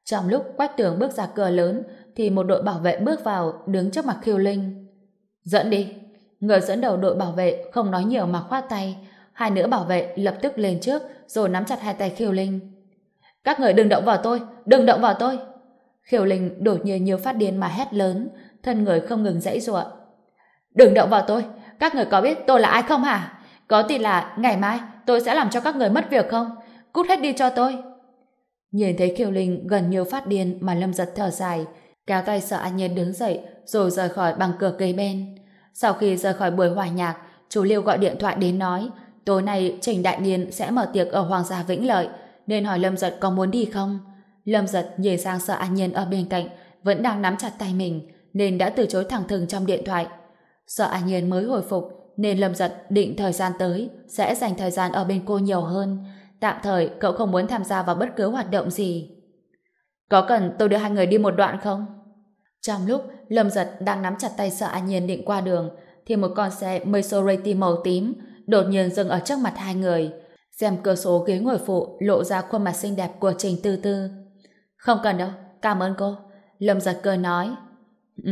Trong lúc Quách Tường bước ra cửa lớn, thì một đội bảo vệ bước vào, đứng trước mặt khiêu linh. Dẫn đi. Người dẫn đầu đội bảo vệ không nói nhiều mà khoát tay, hai nữ bảo vệ lập tức lên trước rồi nắm chặt hai tay khiêu linh. Các người đừng động vào tôi, đừng động vào tôi. Khiêu linh đột nhiên như phát điên mà hét lớn, thân người không ngừng dãy giụa. Đừng động vào tôi, các người có biết tôi là ai không hả? Có tin là ngày mai tôi sẽ làm cho các người mất việc không? Cút hết đi cho tôi. Nhìn thấy Kiều Linh gần như phát điên mà Lâm giật thở dài, kéo tay sợ An Nhiên đứng dậy rồi rời khỏi bằng cửa cây bên. Sau khi rời khỏi buổi hòa nhạc, chú Liêu gọi điện thoại đến nói Tối nay Trình Đại Niên sẽ mở tiệc ở Hoàng gia Vĩnh Lợi, nên hỏi Lâm Giật có muốn đi không? Lâm Giật nhìn sang sợ An Nhiên ở bên cạnh, vẫn đang nắm chặt tay mình, nên đã từ chối thẳng thừng trong điện thoại. Sợ An Nhiên mới hồi phục, nên Lâm Giật định thời gian tới sẽ dành thời gian ở bên cô nhiều hơn. Tạm thời cậu không muốn tham gia vào bất cứ hoạt động gì. Có cần tôi đưa hai người đi một đoạn không? Trong lúc Lâm Giật đang nắm chặt tay sợ An Nhiên định qua đường, thì một con xe Maserati màu tím đột nhiên dừng ở trước mặt hai người. Xem cửa sổ ghế ngồi phụ lộ ra khuôn mặt xinh đẹp của Trình Tư Tư. Không cần đâu, cảm ơn cô. Lâm giật cười nói. Ừ,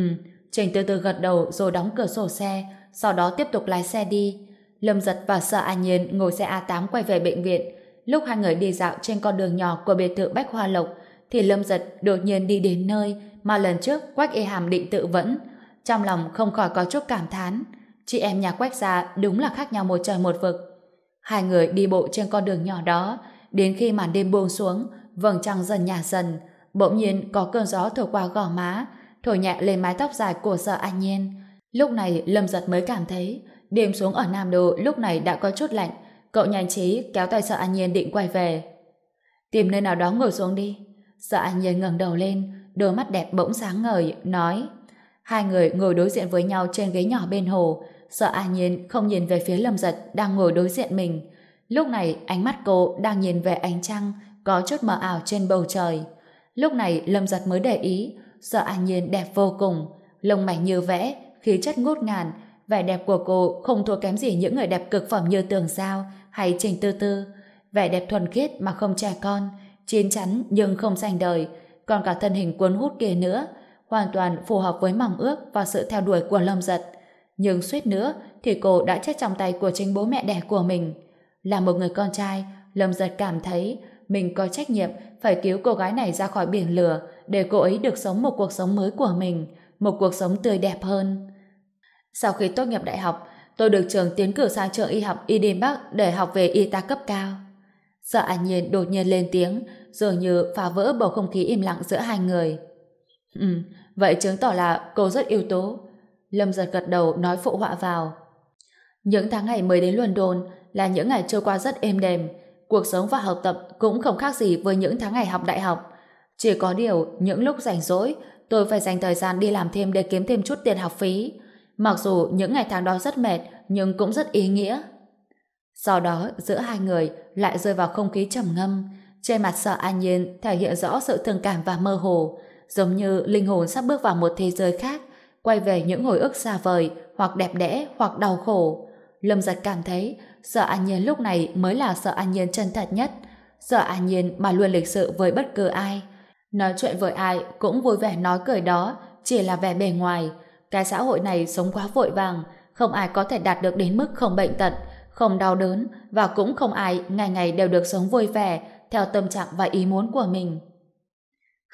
Trình Tư Tư gật đầu rồi đóng cửa sổ xe, sau đó tiếp tục lái xe đi. Lâm giật và sợ an nhiên ngồi xe A8 quay về bệnh viện. Lúc hai người đi dạo trên con đường nhỏ của biệt thự Bách Hoa Lộc, thì Lâm giật đột nhiên đi đến nơi mà lần trước Quách Y Hàm định tự vẫn. Trong lòng không khỏi có chút cảm thán. Chị em nhà quách gia đúng là khác nhau một trời một vực. Hai người đi bộ trên con đường nhỏ đó, đến khi màn đêm buông xuống, vầng trăng dần nhả dần, bỗng nhiên có cơn gió thổi qua gò má, thổi nhẹ lên mái tóc dài của sợ an nhiên. Lúc này Lâm Giật mới cảm thấy đêm xuống ở Nam Đô lúc này đã có chút lạnh. Cậu nhanh trí kéo tay sợ an nhiên định quay về. Tìm nơi nào đó ngồi xuống đi. Sợ an nhiên ngẩng đầu lên, đôi mắt đẹp bỗng sáng ngời, nói Hai người ngồi đối diện với nhau trên ghế nhỏ bên hồ, sợ a Nhiên không nhìn về phía Lâm Giật đang ngồi đối diện mình. Lúc này ánh mắt cô đang nhìn về ánh trăng có chút mờ ảo trên bầu trời. Lúc này Lâm Giật mới để ý sợ a Nhiên đẹp vô cùng, lông mảnh như vẽ, khí chất ngút ngàn, vẻ đẹp của cô không thua kém gì những người đẹp cực phẩm như Tường Giao hay Trình Tư Tư. Vẻ đẹp thuần khiết mà không trẻ con, chín chắn nhưng không xanh đời, còn cả thân hình cuốn hút kia nữa, hoàn toàn phù hợp với mong ước và sự theo đuổi của Lâm Giật. Nhưng suýt nữa thì cô đã chết trong tay của chính bố mẹ đẻ của mình. Là một người con trai, Lâm giật cảm thấy mình có trách nhiệm phải cứu cô gái này ra khỏi biển lửa để cô ấy được sống một cuộc sống mới của mình, một cuộc sống tươi đẹp hơn. Sau khi tốt nghiệp đại học, tôi được trường tiến cử sang trường y học Y Đêm Bắc để học về y tá cấp cao. Sợ an nhiên đột nhiên lên tiếng, dường như phá vỡ bầu không khí im lặng giữa hai người. Ừ, vậy chứng tỏ là cô rất yếu tố. Lâm giật gật đầu nói phụ họa vào. Những tháng ngày mới đến London là những ngày trôi qua rất êm đềm. Cuộc sống và học tập cũng không khác gì với những tháng ngày học đại học. Chỉ có điều, những lúc rảnh rỗi, tôi phải dành thời gian đi làm thêm để kiếm thêm chút tiền học phí. Mặc dù những ngày tháng đó rất mệt, nhưng cũng rất ý nghĩa. Sau đó, giữa hai người lại rơi vào không khí trầm ngâm. Trên mặt sợ an nhiên thể hiện rõ sự thương cảm và mơ hồ, giống như linh hồn sắp bước vào một thế giới khác, quay về những hồi ức xa vời, hoặc đẹp đẽ, hoặc đau khổ. Lâm giật cảm thấy sợ an nhiên lúc này mới là sợ an nhiên chân thật nhất. Sợ an nhiên mà luôn lịch sự với bất cứ ai. Nói chuyện với ai cũng vui vẻ nói cười đó, chỉ là vẻ bề ngoài. Cái xã hội này sống quá vội vàng, không ai có thể đạt được đến mức không bệnh tật, không đau đớn và cũng không ai ngày ngày đều được sống vui vẻ theo tâm trạng và ý muốn của mình.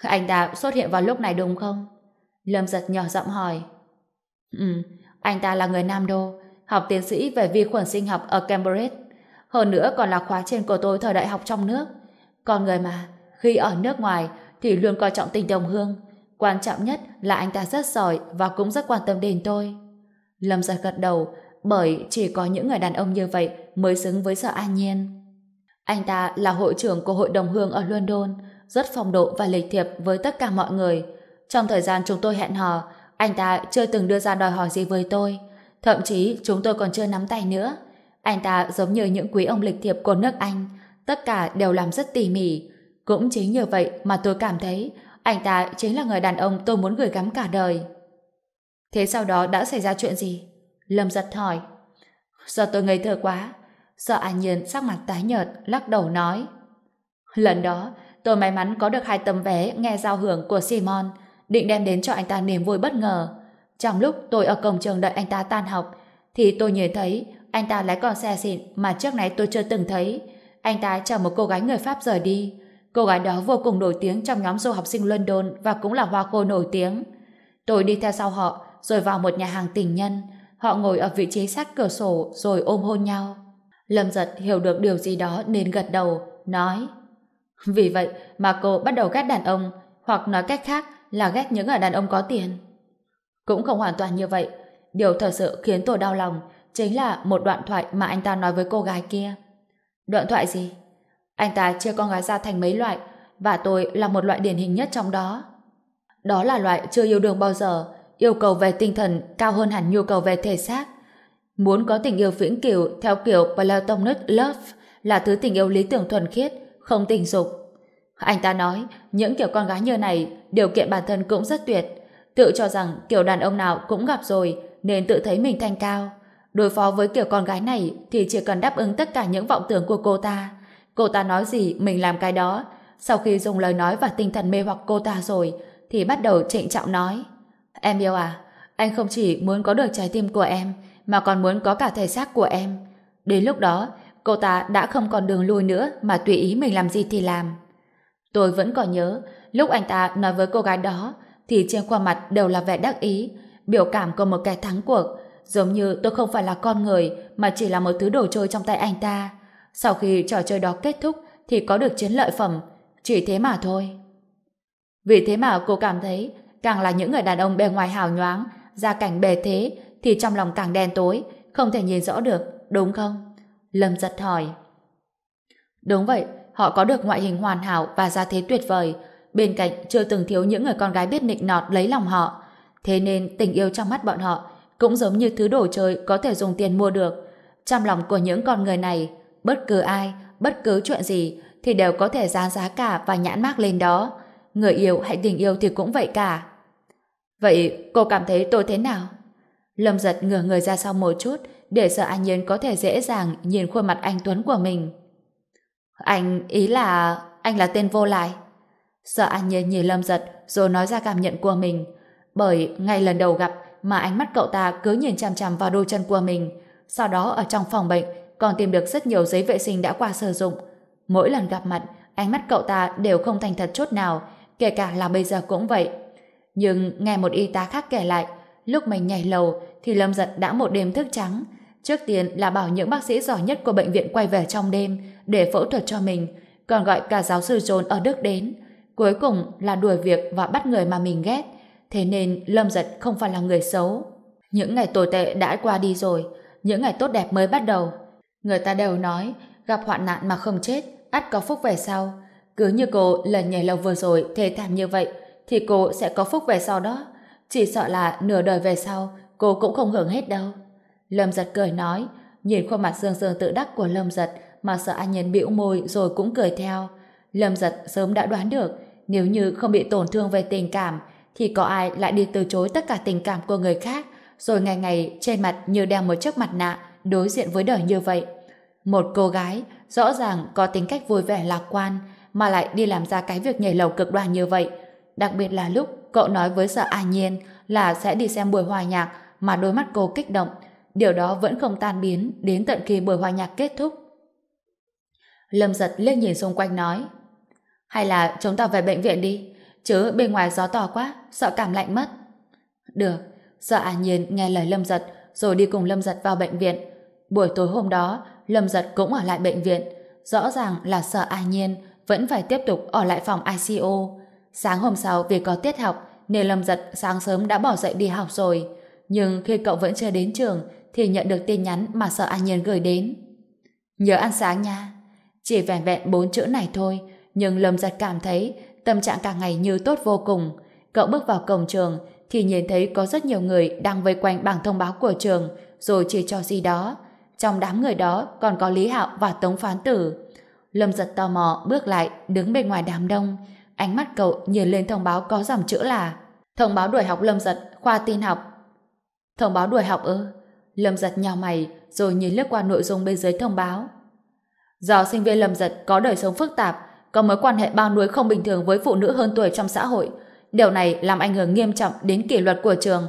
Anh ta xuất hiện vào lúc này đúng không? Lâm giật nhỏ giọng hỏi. Ừ, anh ta là người Nam Đô, học tiến sĩ về vi khuẩn sinh học ở Cambridge. Hơn nữa còn là khóa trên của tôi thời đại học trong nước. Còn người mà, khi ở nước ngoài thì luôn coi trọng tình đồng hương. Quan trọng nhất là anh ta rất giỏi và cũng rất quan tâm đến tôi. Lâm giật gật đầu, bởi chỉ có những người đàn ông như vậy mới xứng với sợ an nhiên. Anh ta là hội trưởng của hội đồng hương ở London, rất phong độ và lịch thiệp với tất cả mọi người. Trong thời gian chúng tôi hẹn hò, anh ta chưa từng đưa ra đòi hỏi gì với tôi. Thậm chí chúng tôi còn chưa nắm tay nữa. Anh ta giống như những quý ông lịch thiệp của nước Anh, tất cả đều làm rất tỉ mỉ. Cũng chính như vậy mà tôi cảm thấy anh ta chính là người đàn ông tôi muốn gửi gắm cả đời. Thế sau đó đã xảy ra chuyện gì? Lâm giật hỏi. do tôi ngây thơ quá. Sợ an nhiên sắc mặt tái nhợt, lắc đầu nói. Lần đó, tôi may mắn có được hai tấm vé nghe giao hưởng của Simon, định đem đến cho anh ta niềm vui bất ngờ. Trong lúc tôi ở cổng trường đợi anh ta tan học, thì tôi nhìn thấy anh ta lái con xe xịn mà trước này tôi chưa từng thấy. Anh ta chở một cô gái người Pháp rời đi. Cô gái đó vô cùng nổi tiếng trong nhóm du học sinh London và cũng là hoa khôi nổi tiếng. Tôi đi theo sau họ, rồi vào một nhà hàng tình nhân. Họ ngồi ở vị trí sát cửa sổ rồi ôm hôn nhau. Lâm giật hiểu được điều gì đó nên gật đầu, nói Vì vậy mà cô bắt đầu ghét đàn ông, hoặc nói cách khác là ghét những người đàn ông có tiền. Cũng không hoàn toàn như vậy. Điều thật sự khiến tôi đau lòng chính là một đoạn thoại mà anh ta nói với cô gái kia. Đoạn thoại gì? Anh ta chia con gái ra thành mấy loại và tôi là một loại điển hình nhất trong đó. Đó là loại chưa yêu đương bao giờ, yêu cầu về tinh thần cao hơn hẳn nhu cầu về thể xác. Muốn có tình yêu vĩnh cửu theo kiểu Platonic Love là thứ tình yêu lý tưởng thuần khiết, không tình dục. Anh ta nói, những kiểu con gái như này, điều kiện bản thân cũng rất tuyệt. Tự cho rằng kiểu đàn ông nào cũng gặp rồi, nên tự thấy mình thanh cao. Đối phó với kiểu con gái này thì chỉ cần đáp ứng tất cả những vọng tưởng của cô ta. Cô ta nói gì mình làm cái đó. Sau khi dùng lời nói và tinh thần mê hoặc cô ta rồi, thì bắt đầu trịnh trọng nói. Em yêu à, anh không chỉ muốn có được trái tim của em, mà còn muốn có cả thể xác của em. Đến lúc đó, cô ta đã không còn đường lui nữa mà tùy ý mình làm gì thì làm. Tôi vẫn còn nhớ, lúc anh ta nói với cô gái đó, thì trên khuôn mặt đều là vẻ đắc ý, biểu cảm của một kẻ thắng cuộc, giống như tôi không phải là con người, mà chỉ là một thứ đồ chơi trong tay anh ta. Sau khi trò chơi đó kết thúc, thì có được chiến lợi phẩm, chỉ thế mà thôi. Vì thế mà cô cảm thấy càng là những người đàn ông bề ngoài hào nhoáng, gia cảnh bề thế, thì trong lòng càng đen tối, không thể nhìn rõ được, đúng không? Lâm giật hỏi. Đúng vậy, họ có được ngoại hình hoàn hảo và gia thế tuyệt vời, bên cạnh chưa từng thiếu những người con gái biết nịnh nọt lấy lòng họ. Thế nên tình yêu trong mắt bọn họ cũng giống như thứ đồ chơi có thể dùng tiền mua được. Trong lòng của những con người này, bất cứ ai, bất cứ chuyện gì thì đều có thể giá giá cả và nhãn mác lên đó. Người yêu hay tình yêu thì cũng vậy cả. Vậy cô cảm thấy tôi thế nào? Lâm giật ngửa người ra sau một chút để sợ anh Nhiên có thể dễ dàng nhìn khuôn mặt anh Tuấn của mình. Anh, ý là... anh là tên vô lại. Sợ an nhiên nhìn Lâm giật rồi nói ra cảm nhận của mình. Bởi ngay lần đầu gặp mà ánh mắt cậu ta cứ nhìn chằm chằm vào đôi chân của mình. Sau đó ở trong phòng bệnh còn tìm được rất nhiều giấy vệ sinh đã qua sử dụng. Mỗi lần gặp mặt, ánh mắt cậu ta đều không thành thật chút nào, kể cả là bây giờ cũng vậy. Nhưng nghe một y tá khác kể lại, lúc mình nhảy lầu thì Lâm Giật đã một đêm thức trắng. Trước tiên là bảo những bác sĩ giỏi nhất của bệnh viện quay về trong đêm để phẫu thuật cho mình, còn gọi cả giáo sư John ở Đức đến. Cuối cùng là đuổi việc và bắt người mà mình ghét. Thế nên Lâm Giật không phải là người xấu. Những ngày tồi tệ đã qua đi rồi, những ngày tốt đẹp mới bắt đầu. Người ta đều nói, gặp hoạn nạn mà không chết, ắt có phúc về sau. Cứ như cô lần nhảy lầu vừa rồi thế thảm như vậy, thì cô sẽ có phúc về sau đó. Chỉ sợ là nửa đời về sau, cô cũng không hưởng hết đâu. Lâm giật cười nói, nhìn khuôn mặt dương dương tự đắc của Lâm giật mà sợ anh nhân bĩu môi rồi cũng cười theo. Lâm giật sớm đã đoán được, nếu như không bị tổn thương về tình cảm, thì có ai lại đi từ chối tất cả tình cảm của người khác, rồi ngày ngày trên mặt như đeo một chiếc mặt nạ, đối diện với đời như vậy. Một cô gái, rõ ràng có tính cách vui vẻ lạc quan, mà lại đi làm ra cái việc nhảy lầu cực đoan như vậy. Đặc biệt là lúc cậu nói với sợ An Nhiên là sẽ đi xem buổi hòa nhạc mà đôi mắt cô kích động. Điều đó vẫn không tan biến đến tận khi buổi hòa nhạc kết thúc. Lâm giật liếc nhìn xung quanh nói hay là chúng ta về bệnh viện đi chứ bên ngoài gió to quá sợ cảm lạnh mất. Được, sợ à An Nhiên nghe lời Lâm giật rồi đi cùng Lâm giật vào bệnh viện. Buổi tối hôm đó Lâm giật cũng ở lại bệnh viện rõ ràng là sợ à A Nhiên vẫn phải tiếp tục ở lại phòng ICU. Sáng hôm sau vì có tiết học nên Lâm Giật sáng sớm đã bỏ dậy đi học rồi. Nhưng khi cậu vẫn chưa đến trường thì nhận được tin nhắn mà sợ à A Nhiên gửi đến. Nhớ ăn sáng nha. Chỉ vẻn vẹn bốn chữ này thôi nhưng Lâm Giật cảm thấy tâm trạng cả ngày như tốt vô cùng. Cậu bước vào cổng trường thì nhìn thấy có rất nhiều người đang vây quanh bảng thông báo của trường rồi chỉ cho gì đó. Trong đám người đó còn có Lý Hạo và Tống Phán Tử. Lâm giật tò mò bước lại đứng bên ngoài đám đông. Ánh mắt cậu nhìn lên thông báo có dòng chữ là Thông báo đuổi học Lâm giật, khoa tin học. Thông báo đuổi học ư? Lâm giật nhào mày rồi nhìn lướt qua nội dung bên dưới thông báo. Do sinh viên Lâm giật có đời sống phức tạp, có mối quan hệ bao nuôi không bình thường với phụ nữ hơn tuổi trong xã hội. Điều này làm ảnh hưởng nghiêm trọng đến kỷ luật của trường.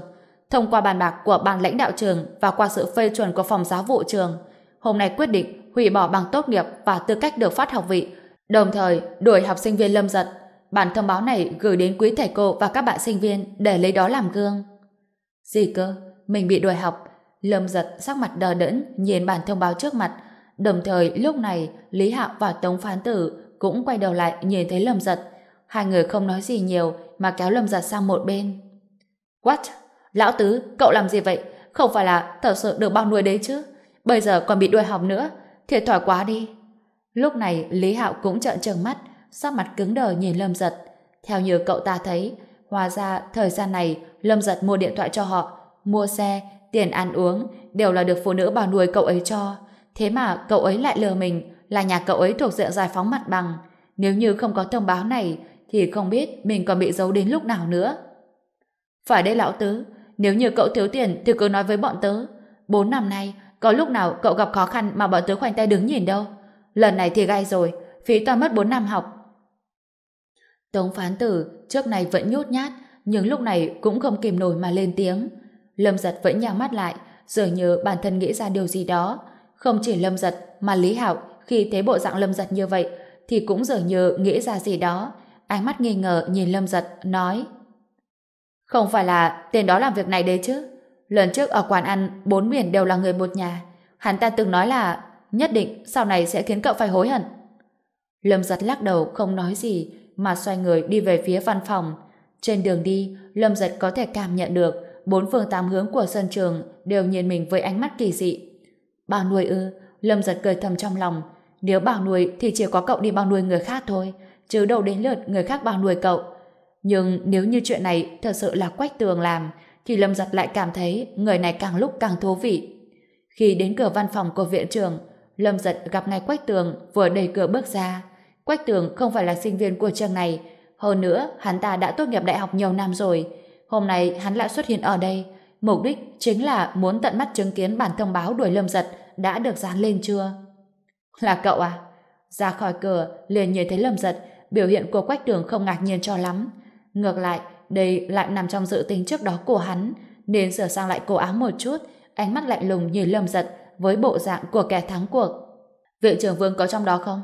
Thông qua bàn bạc của ban lãnh đạo trường và qua sự phê chuẩn của phòng giáo vụ trường, hôm nay quyết định hủy bỏ bằng tốt nghiệp và tư cách được phát học vị, đồng thời đuổi học sinh viên lâm giật. Bản thông báo này gửi đến quý thầy cô và các bạn sinh viên để lấy đó làm gương. Gì cơ? Mình bị đuổi học. Lâm giật sắc mặt đờ đẫn nhìn bản thông báo trước mặt. Đồng thời lúc này Lý Hạo và Tống Phán Tử cũng quay đầu lại nhìn thấy Lâm giật. Hai người không nói gì nhiều mà kéo Lâm giật sang một bên. What? Lão Tứ, cậu làm gì vậy? Không phải là thật sự được bao nuôi đấy chứ? Bây giờ còn bị đuổi học nữa thiệt thòi quá đi. Lúc này Lý Hạo cũng trợn trừng mắt, sắc mặt cứng đờ nhìn Lâm Giật. Theo như cậu ta thấy, hóa ra thời gian này Lâm Giật mua điện thoại cho họ, mua xe, tiền ăn uống đều là được phụ nữ bảo nuôi cậu ấy cho. Thế mà cậu ấy lại lừa mình là nhà cậu ấy thuộc diện giải phóng mặt bằng. Nếu như không có thông báo này thì không biết mình còn bị giấu đến lúc nào nữa. Phải đây lão tứ, nếu như cậu thiếu tiền thì cứ nói với bọn tớ. Bốn năm nay có lúc nào cậu gặp khó khăn mà bọn tớ khoanh tay đứng nhìn đâu. Lần này thì gai rồi, phí toàn mất bốn năm học. Tống phán tử trước này vẫn nhút nhát, nhưng lúc này cũng không kìm nổi mà lên tiếng. Lâm giật vẫn nhào mắt lại, dường như bản thân nghĩ ra điều gì đó. Không chỉ Lâm giật mà Lý Hạo khi thấy bộ dạng Lâm giật như vậy thì cũng dường như nghĩ ra gì đó. Ánh mắt nghi ngờ nhìn Lâm giật, nói Không phải là tên đó làm việc này đấy chứ? Lần trước ở quán ăn, bốn miền đều là người một nhà. Hắn ta từng nói là nhất định sau này sẽ khiến cậu phải hối hận. Lâm giật lắc đầu không nói gì mà xoay người đi về phía văn phòng. Trên đường đi, Lâm giật có thể cảm nhận được bốn phương tám hướng của sân trường đều nhìn mình với ánh mắt kỳ dị. Bao nuôi ư, Lâm giật cười thầm trong lòng. Nếu bao nuôi thì chỉ có cậu đi bao nuôi người khác thôi, chứ đâu đến lượt người khác bao nuôi cậu. Nhưng nếu như chuyện này thật sự là quách tường làm, thì Lâm Giật lại cảm thấy người này càng lúc càng thú vị. Khi đến cửa văn phòng của viện trưởng, Lâm Giật gặp ngay Quách Tường vừa đẩy cửa bước ra. Quách Tường không phải là sinh viên của trường này, hơn nữa hắn ta đã tốt nghiệp đại học nhiều năm rồi. Hôm nay hắn lại xuất hiện ở đây, mục đích chính là muốn tận mắt chứng kiến bản thông báo đuổi Lâm Giật đã được dán lên chưa. Là cậu à? Ra khỏi cửa, liền nhìn thấy lầm Giật, biểu hiện của Quách Tường không ngạc nhiên cho lắm. Ngược lại, đây lại nằm trong dự tính trước đó của hắn, nên sửa sang lại cổ áo một chút, ánh mắt lạnh lùng nhìn lâm giật với bộ dạng của kẻ thắng cuộc. Viện trưởng Vương có trong đó không?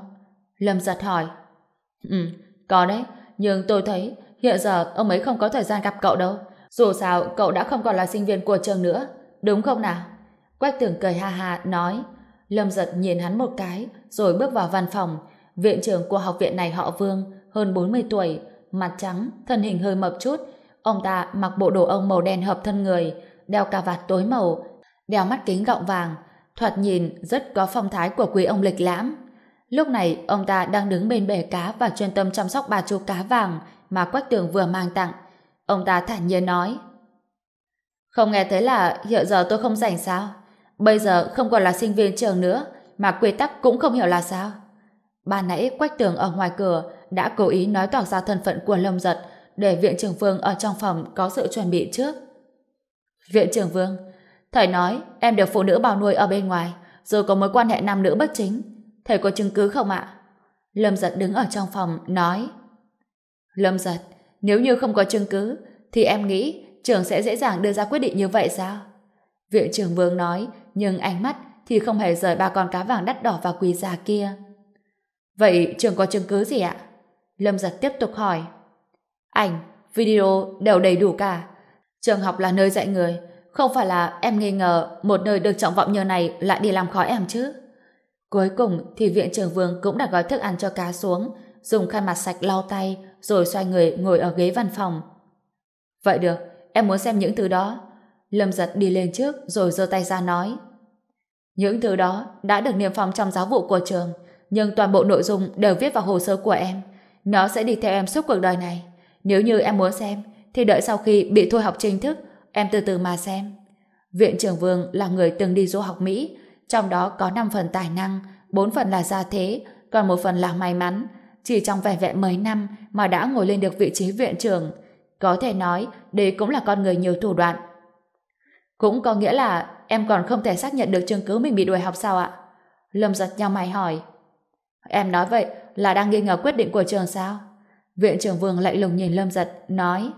Lâm giật hỏi. Ừ, có đấy, nhưng tôi thấy hiện giờ ông ấy không có thời gian gặp cậu đâu. Dù sao, cậu đã không còn là sinh viên của trường nữa, đúng không nào? Quách tưởng cười ha ha, nói. Lâm giật nhìn hắn một cái, rồi bước vào văn phòng. Viện trưởng của học viện này họ Vương, hơn 40 tuổi, mặt trắng, thân hình hơi mập chút. Ông ta mặc bộ đồ ông màu đen hợp thân người, đeo cà vạt tối màu, đeo mắt kính gọng vàng, thoạt nhìn rất có phong thái của quý ông lịch lãm. Lúc này, ông ta đang đứng bên bể cá và chuyên tâm chăm sóc bà chú cá vàng mà Quách Tường vừa mang tặng. Ông ta thản nhiên nói Không nghe thấy là hiện giờ tôi không rảnh sao? Bây giờ không còn là sinh viên trường nữa, mà quy tắc cũng không hiểu là sao? Ban nãy Quách Tường ở ngoài cửa đã cố ý nói tỏ ra thân phận của Lâm Giật để viện trưởng Vương ở trong phòng có sự chuẩn bị trước. Viện trưởng Vương, thầy nói em được phụ nữ bao nuôi ở bên ngoài, rồi có mối quan hệ nam nữ bất chính. Thầy có chứng cứ không ạ? Lâm Giật đứng ở trong phòng, nói Lâm Giật, nếu như không có chứng cứ, thì em nghĩ trường sẽ dễ dàng đưa ra quyết định như vậy sao? Viện trưởng Vương nói, nhưng ánh mắt thì không hề rời ba con cá vàng đắt đỏ và quý giá kia. Vậy trường có chứng cứ gì ạ? Lâm Giật tiếp tục hỏi. Ảnh, video đều đầy đủ cả. Trường học là nơi dạy người, không phải là em nghi ngờ một nơi được trọng vọng như này lại đi làm khó em chứ. Cuối cùng thì viện trưởng Vương cũng đã gói thức ăn cho cá xuống, dùng khăn mặt sạch lau tay, rồi xoay người ngồi ở ghế văn phòng. Vậy được, em muốn xem những thứ đó. Lâm giật đi lên trước rồi giơ tay ra nói. Những thứ đó đã được niêm phong trong giáo vụ của trường, nhưng toàn bộ nội dung đều viết vào hồ sơ của em. Nó sẽ đi theo em suốt cuộc đời này. Nếu như em muốn xem, thì đợi sau khi bị thôi học chính thức, em từ từ mà xem. Viện trưởng Vương là người từng đi du học Mỹ, trong đó có 5 phần tài năng, 4 phần là gia thế, còn một phần là may mắn. Chỉ trong vẻn vẹn mấy năm mà đã ngồi lên được vị trí viện trưởng. Có thể nói, đây cũng là con người nhiều thủ đoạn. Cũng có nghĩa là em còn không thể xác nhận được chứng cứ mình bị đuổi học sao ạ? Lâm giật nhau mày hỏi. Em nói vậy là đang nghi ngờ quyết định của trường sao? Viện trưởng Vương lạnh lùng nhìn Lâm giật, nói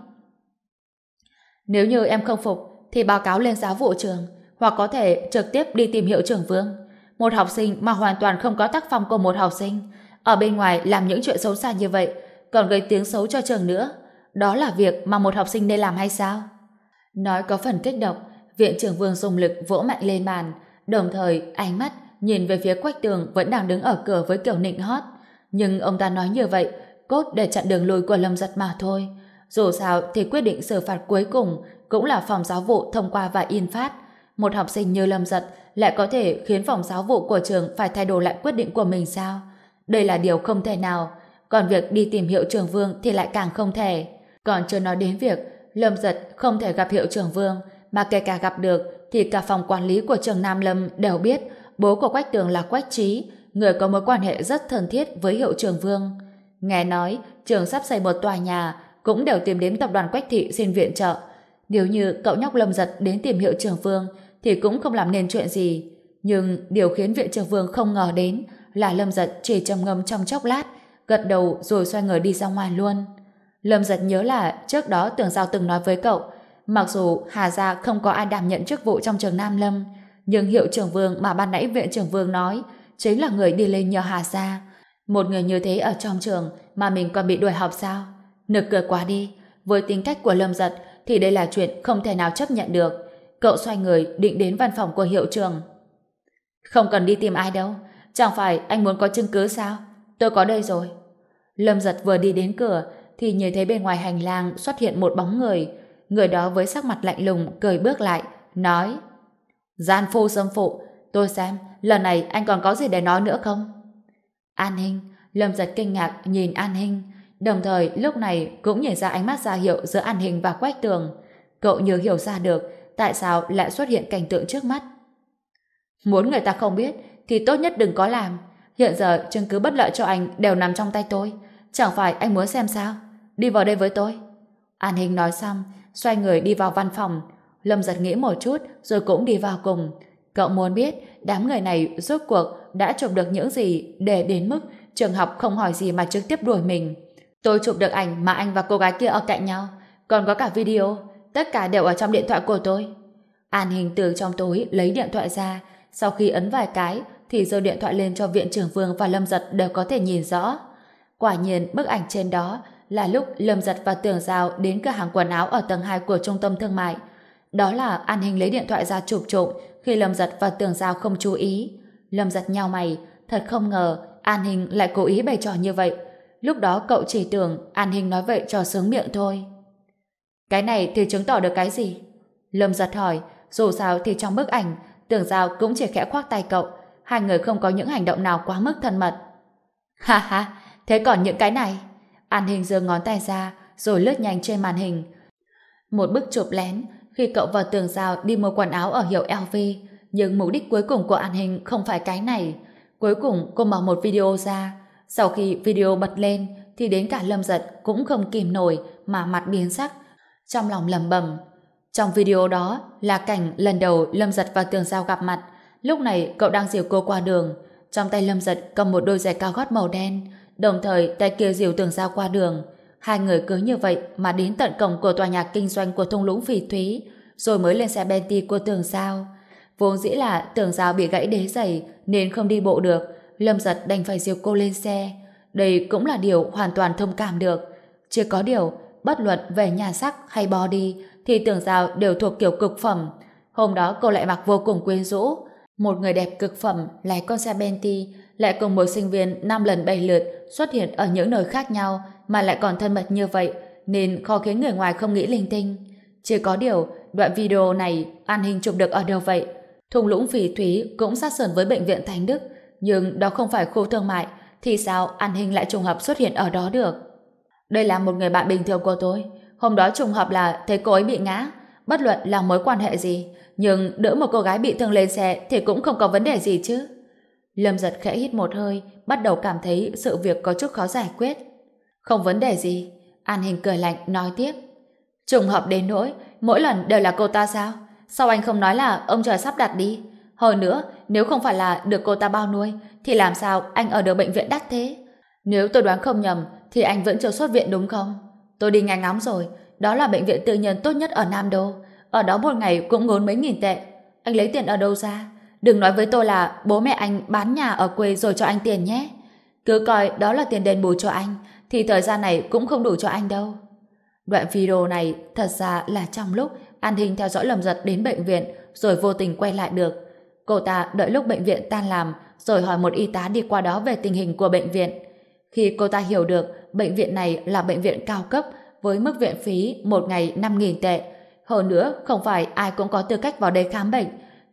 Nếu như em không phục, thì báo cáo lên giáo vụ trường, hoặc có thể trực tiếp đi tìm hiệu trưởng Vương. Một học sinh mà hoàn toàn không có tác phong của một học sinh, ở bên ngoài làm những chuyện xấu xa như vậy, còn gây tiếng xấu cho trường nữa. Đó là việc mà một học sinh nên làm hay sao? Nói có phần kích động, viện trưởng Vương dùng lực vỗ mạnh lên bàn, đồng thời ánh mắt nhìn về phía quách tường vẫn đang đứng ở cửa với kiểu nịnh hót. Nhưng ông ta nói như vậy, cốt để chặn đường lùi của Lâm Giật mà thôi. Dù sao thì quyết định xử phạt cuối cùng cũng là phòng giáo vụ thông qua và in phát. Một học sinh như Lâm Giật lại có thể khiến phòng giáo vụ của trường phải thay đổi lại quyết định của mình sao? Đây là điều không thể nào. Còn việc đi tìm hiệu trưởng Vương thì lại càng không thể. Còn chưa nói đến việc Lâm Giật không thể gặp hiệu trưởng Vương, mà kể cả gặp được thì cả phòng quản lý của trường Nam Lâm đều biết bố của Quách Tường là Quách Trí, người có mối quan hệ rất thân thiết với hiệu trưởng Vương. Nghe nói trường sắp xây một tòa nhà cũng đều tìm đến tập đoàn Quách Thị xin viện trợ. Nếu như cậu nhóc Lâm Giật đến tìm hiệu trưởng Vương thì cũng không làm nên chuyện gì. Nhưng điều khiến viện trưởng Vương không ngờ đến là Lâm Giật chỉ trầm ngâm trong chốc lát, gật đầu rồi xoay người đi ra ngoài luôn. Lâm Giật nhớ là trước đó tưởng Giao từng nói với cậu, mặc dù Hà Gia không có ai đảm nhận chức vụ trong trường Nam Lâm, nhưng hiệu trưởng Vương mà ban nãy viện trưởng Vương nói chính là người đi lên nhờ Hà Gia. Một người như thế ở trong trường mà mình còn bị đuổi học sao? Nực cười quá đi. Với tính cách của Lâm Giật thì đây là chuyện không thể nào chấp nhận được. Cậu xoay người định đến văn phòng của hiệu trưởng. Không cần đi tìm ai đâu. Chẳng phải anh muốn có chứng cứ sao? Tôi có đây rồi. Lâm giật vừa đi đến cửa thì nhìn thấy bên ngoài hành lang xuất hiện một bóng người. Người đó với sắc mặt lạnh lùng cười bước lại, nói Gian phu xâm phụ, tôi xem lần này anh còn có gì để nói nữa không? An Hinh, Lâm giật kinh ngạc nhìn An Hinh, đồng thời lúc này cũng nhìn ra ánh mắt ra hiệu giữa An Hinh và Quách Tường. Cậu như hiểu ra được tại sao lại xuất hiện cảnh tượng trước mắt. Muốn người ta không biết thì tốt nhất đừng có làm. Hiện giờ chứng cứ bất lợi cho anh đều nằm trong tay tôi. Chẳng phải anh muốn xem sao? Đi vào đây với tôi. An Hình nói xong, xoay người đi vào văn phòng. Lâm giật nghĩ một chút, rồi cũng đi vào cùng. Cậu muốn biết, đám người này rốt cuộc đã chụp được những gì để đến mức trường học không hỏi gì mà trực tiếp đuổi mình. Tôi chụp được ảnh mà anh và cô gái kia ở cạnh nhau. Còn có cả video. Tất cả đều ở trong điện thoại của tôi. An Hình từ trong tối lấy điện thoại ra sau khi ấn vài cái, thì giơ điện thoại lên cho viện trưởng Vương và Lâm Giật đều có thể nhìn rõ. Quả nhiên, bức ảnh trên đó là lúc Lâm Giật và Tưởng Giao đến cửa hàng quần áo ở tầng 2 của trung tâm thương mại. Đó là An Hình lấy điện thoại ra chụp trộm khi Lâm Giật và Tưởng Giao không chú ý. Lâm Giật nhau mày, thật không ngờ An Hình lại cố ý bày trò như vậy. Lúc đó cậu chỉ tưởng An Hình nói vậy cho sướng miệng thôi. Cái này thì chứng tỏ được cái gì? Lâm Giật hỏi, dù sao thì trong bức ảnh, Tưởng Giao cũng chỉ khẽ khoác tay cậu, hai người không có những hành động nào quá mức thân mật. Ha ha, thế còn những cái này? An Hình giơ ngón tay ra, rồi lướt nhanh trên màn hình. Một bức chụp lén, khi cậu vào Tường Giao đi mua quần áo ở hiệu LV, nhưng mục đích cuối cùng của An Hình không phải cái này. Cuối cùng cô mở một video ra. Sau khi video bật lên, thì đến cả Lâm Giật cũng không kìm nổi mà mặt biến sắc. Trong lòng lầm bầm. Trong video đó là cảnh lần đầu Lâm Giật và Tường Giao gặp mặt. Lúc này cậu đang dìu cô qua đường. Trong tay Lâm Giật cầm một đôi giày cao gót màu đen, đồng thời tay kia dìu Tường Giao qua đường. Hai người cứ như vậy mà đến tận cổng của tòa nhà kinh doanh của thung lũng phỉ thúy, rồi mới lên xe Bentley của Tường Giao. Vốn dĩ là Tường Giao bị gãy đế giày nên không đi bộ được, Lâm Giật đành phải dìu cô lên xe. Đây cũng là điều hoàn toàn thông cảm được. Chỉ có điều, bất luận về nhà sắc hay body thì Tường Giao đều thuộc kiểu cực phẩm. Hôm đó cô lại mặc vô cùng quyến rũ. Một người đẹp cực phẩm lái con xe Bentley lại cùng một sinh viên năm lần bảy lượt xuất hiện ở những nơi khác nhau mà lại còn thân mật như vậy nên khó khiến người ngoài không nghĩ linh tinh. Chỉ có điều, đoạn video này an hình chụp được ở đâu vậy? Thùng lũng phỉ thúy cũng sát sườn với bệnh viện Thánh Đức, nhưng đó không phải khu thương mại, thì sao an hình lại trùng hợp xuất hiện ở đó được? Đây là một người bạn bình thường của tôi. Hôm đó trùng hợp là thấy cô ấy bị ngã, bất luận là mối quan hệ gì, nhưng đỡ một cô gái bị thương lên xe thì cũng không có vấn đề gì chứ. Lâm giật khẽ hít một hơi, bắt đầu cảm thấy sự việc có chút khó giải quyết. Không vấn đề gì. An Hình cười lạnh nói tiếp. Trùng hợp đến nỗi, mỗi lần đều là cô ta sao? Sao anh không nói là ông trời sắp đặt đi? Hơn nữa, nếu không phải là được cô ta bao nuôi, thì làm sao anh ở được bệnh viện đắt thế? Nếu tôi đoán không nhầm, thì anh vẫn chưa xuất viện đúng không? Tôi đi nghe ngóng rồi, đó là bệnh viện tư nhân tốt nhất ở Nam Đô. Ở đó một ngày cũng ngốn mấy nghìn tệ. Anh lấy tiền ở đâu ra? Đừng nói với tôi là bố mẹ anh bán nhà ở quê rồi cho anh tiền nhé. Cứ coi đó là tiền đền bù cho anh, thì thời gian này cũng không đủ cho anh đâu. Đoạn video này thật ra là trong lúc An Hình theo dõi lầm giật đến bệnh viện rồi vô tình quay lại được. Cô ta đợi lúc bệnh viện tan làm rồi hỏi một y tá đi qua đó về tình hình của bệnh viện. Khi cô ta hiểu được bệnh viện này là bệnh viện cao cấp với mức viện phí một ngày 5.000 tệ. Hơn nữa, không phải ai cũng có tư cách vào đây khám bệnh,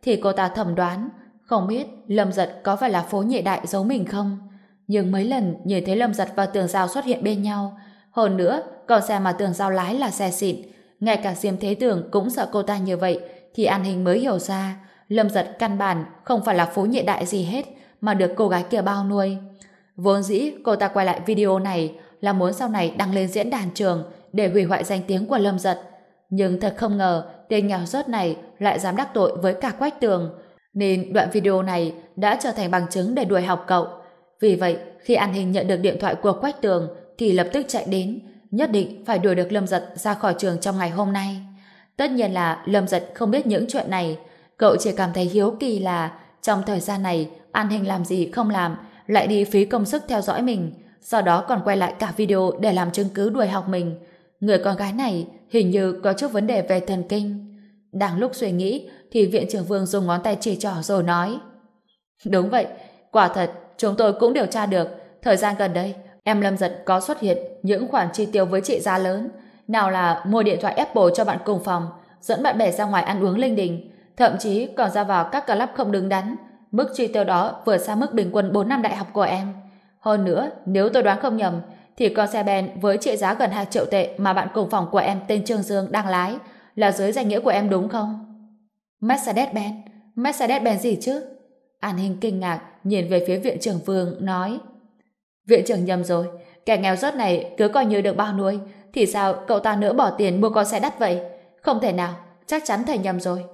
thì cô ta thẩm đoán, không biết Lâm Giật có phải là phố nhị đại giấu mình không? Nhưng mấy lần nhìn thấy Lâm Giật và Tường Giao xuất hiện bên nhau, hơn nữa, còn xe mà Tường Giao lái là xe xịn, ngay cả Diêm Thế Tường cũng sợ cô ta như vậy, thì An Hình mới hiểu ra, Lâm Giật căn bản không phải là phố nhị đại gì hết, mà được cô gái kia bao nuôi. Vốn dĩ cô ta quay lại video này là muốn sau này đăng lên diễn đàn trường để hủy hoại danh tiếng của Lâm Giật. Nhưng thật không ngờ tên nghèo rớt này lại dám đắc tội với cả Quách Tường. Nên đoạn video này đã trở thành bằng chứng để đuổi học cậu. Vì vậy, khi An Hình nhận được điện thoại của Quách Tường thì lập tức chạy đến, nhất định phải đuổi được Lâm Giật ra khỏi trường trong ngày hôm nay. Tất nhiên là Lâm Giật không biết những chuyện này. Cậu chỉ cảm thấy hiếu kỳ là trong thời gian này An Hình làm gì không làm lại đi phí công sức theo dõi mình sau đó còn quay lại cả video để làm chứng cứ đuổi học mình. Người con gái này hình như có chút vấn đề về thần kinh. Đang lúc suy nghĩ thì viện trưởng Vương dùng ngón tay chỉ trỏ rồi nói. Đúng vậy, quả thật chúng tôi cũng điều tra được. Thời gian gần đây em Lâm Giật có xuất hiện những khoản chi tiêu với trị giá lớn. Nào là mua điện thoại Apple cho bạn cùng phòng dẫn bạn bè ra ngoài ăn uống linh đình. Thậm chí còn ra vào các club không đứng đắn. Mức chi tiêu đó vượt xa mức bình quân 4 năm đại học của em. Hơn nữa, nếu tôi đoán không nhầm, thì con xe ben với trị giá gần 2 triệu tệ mà bạn cùng phòng của em tên Trương Dương đang lái là dưới danh nghĩa của em đúng không? Mercedes-Benz? Mercedes-Benz gì chứ? An Hình kinh ngạc nhìn về phía viện trưởng Vương nói Viện trưởng nhầm rồi, kẻ nghèo rớt này cứ coi như được bao nuôi thì sao cậu ta nỡ bỏ tiền mua con xe đắt vậy? Không thể nào, chắc chắn thầy nhầm rồi.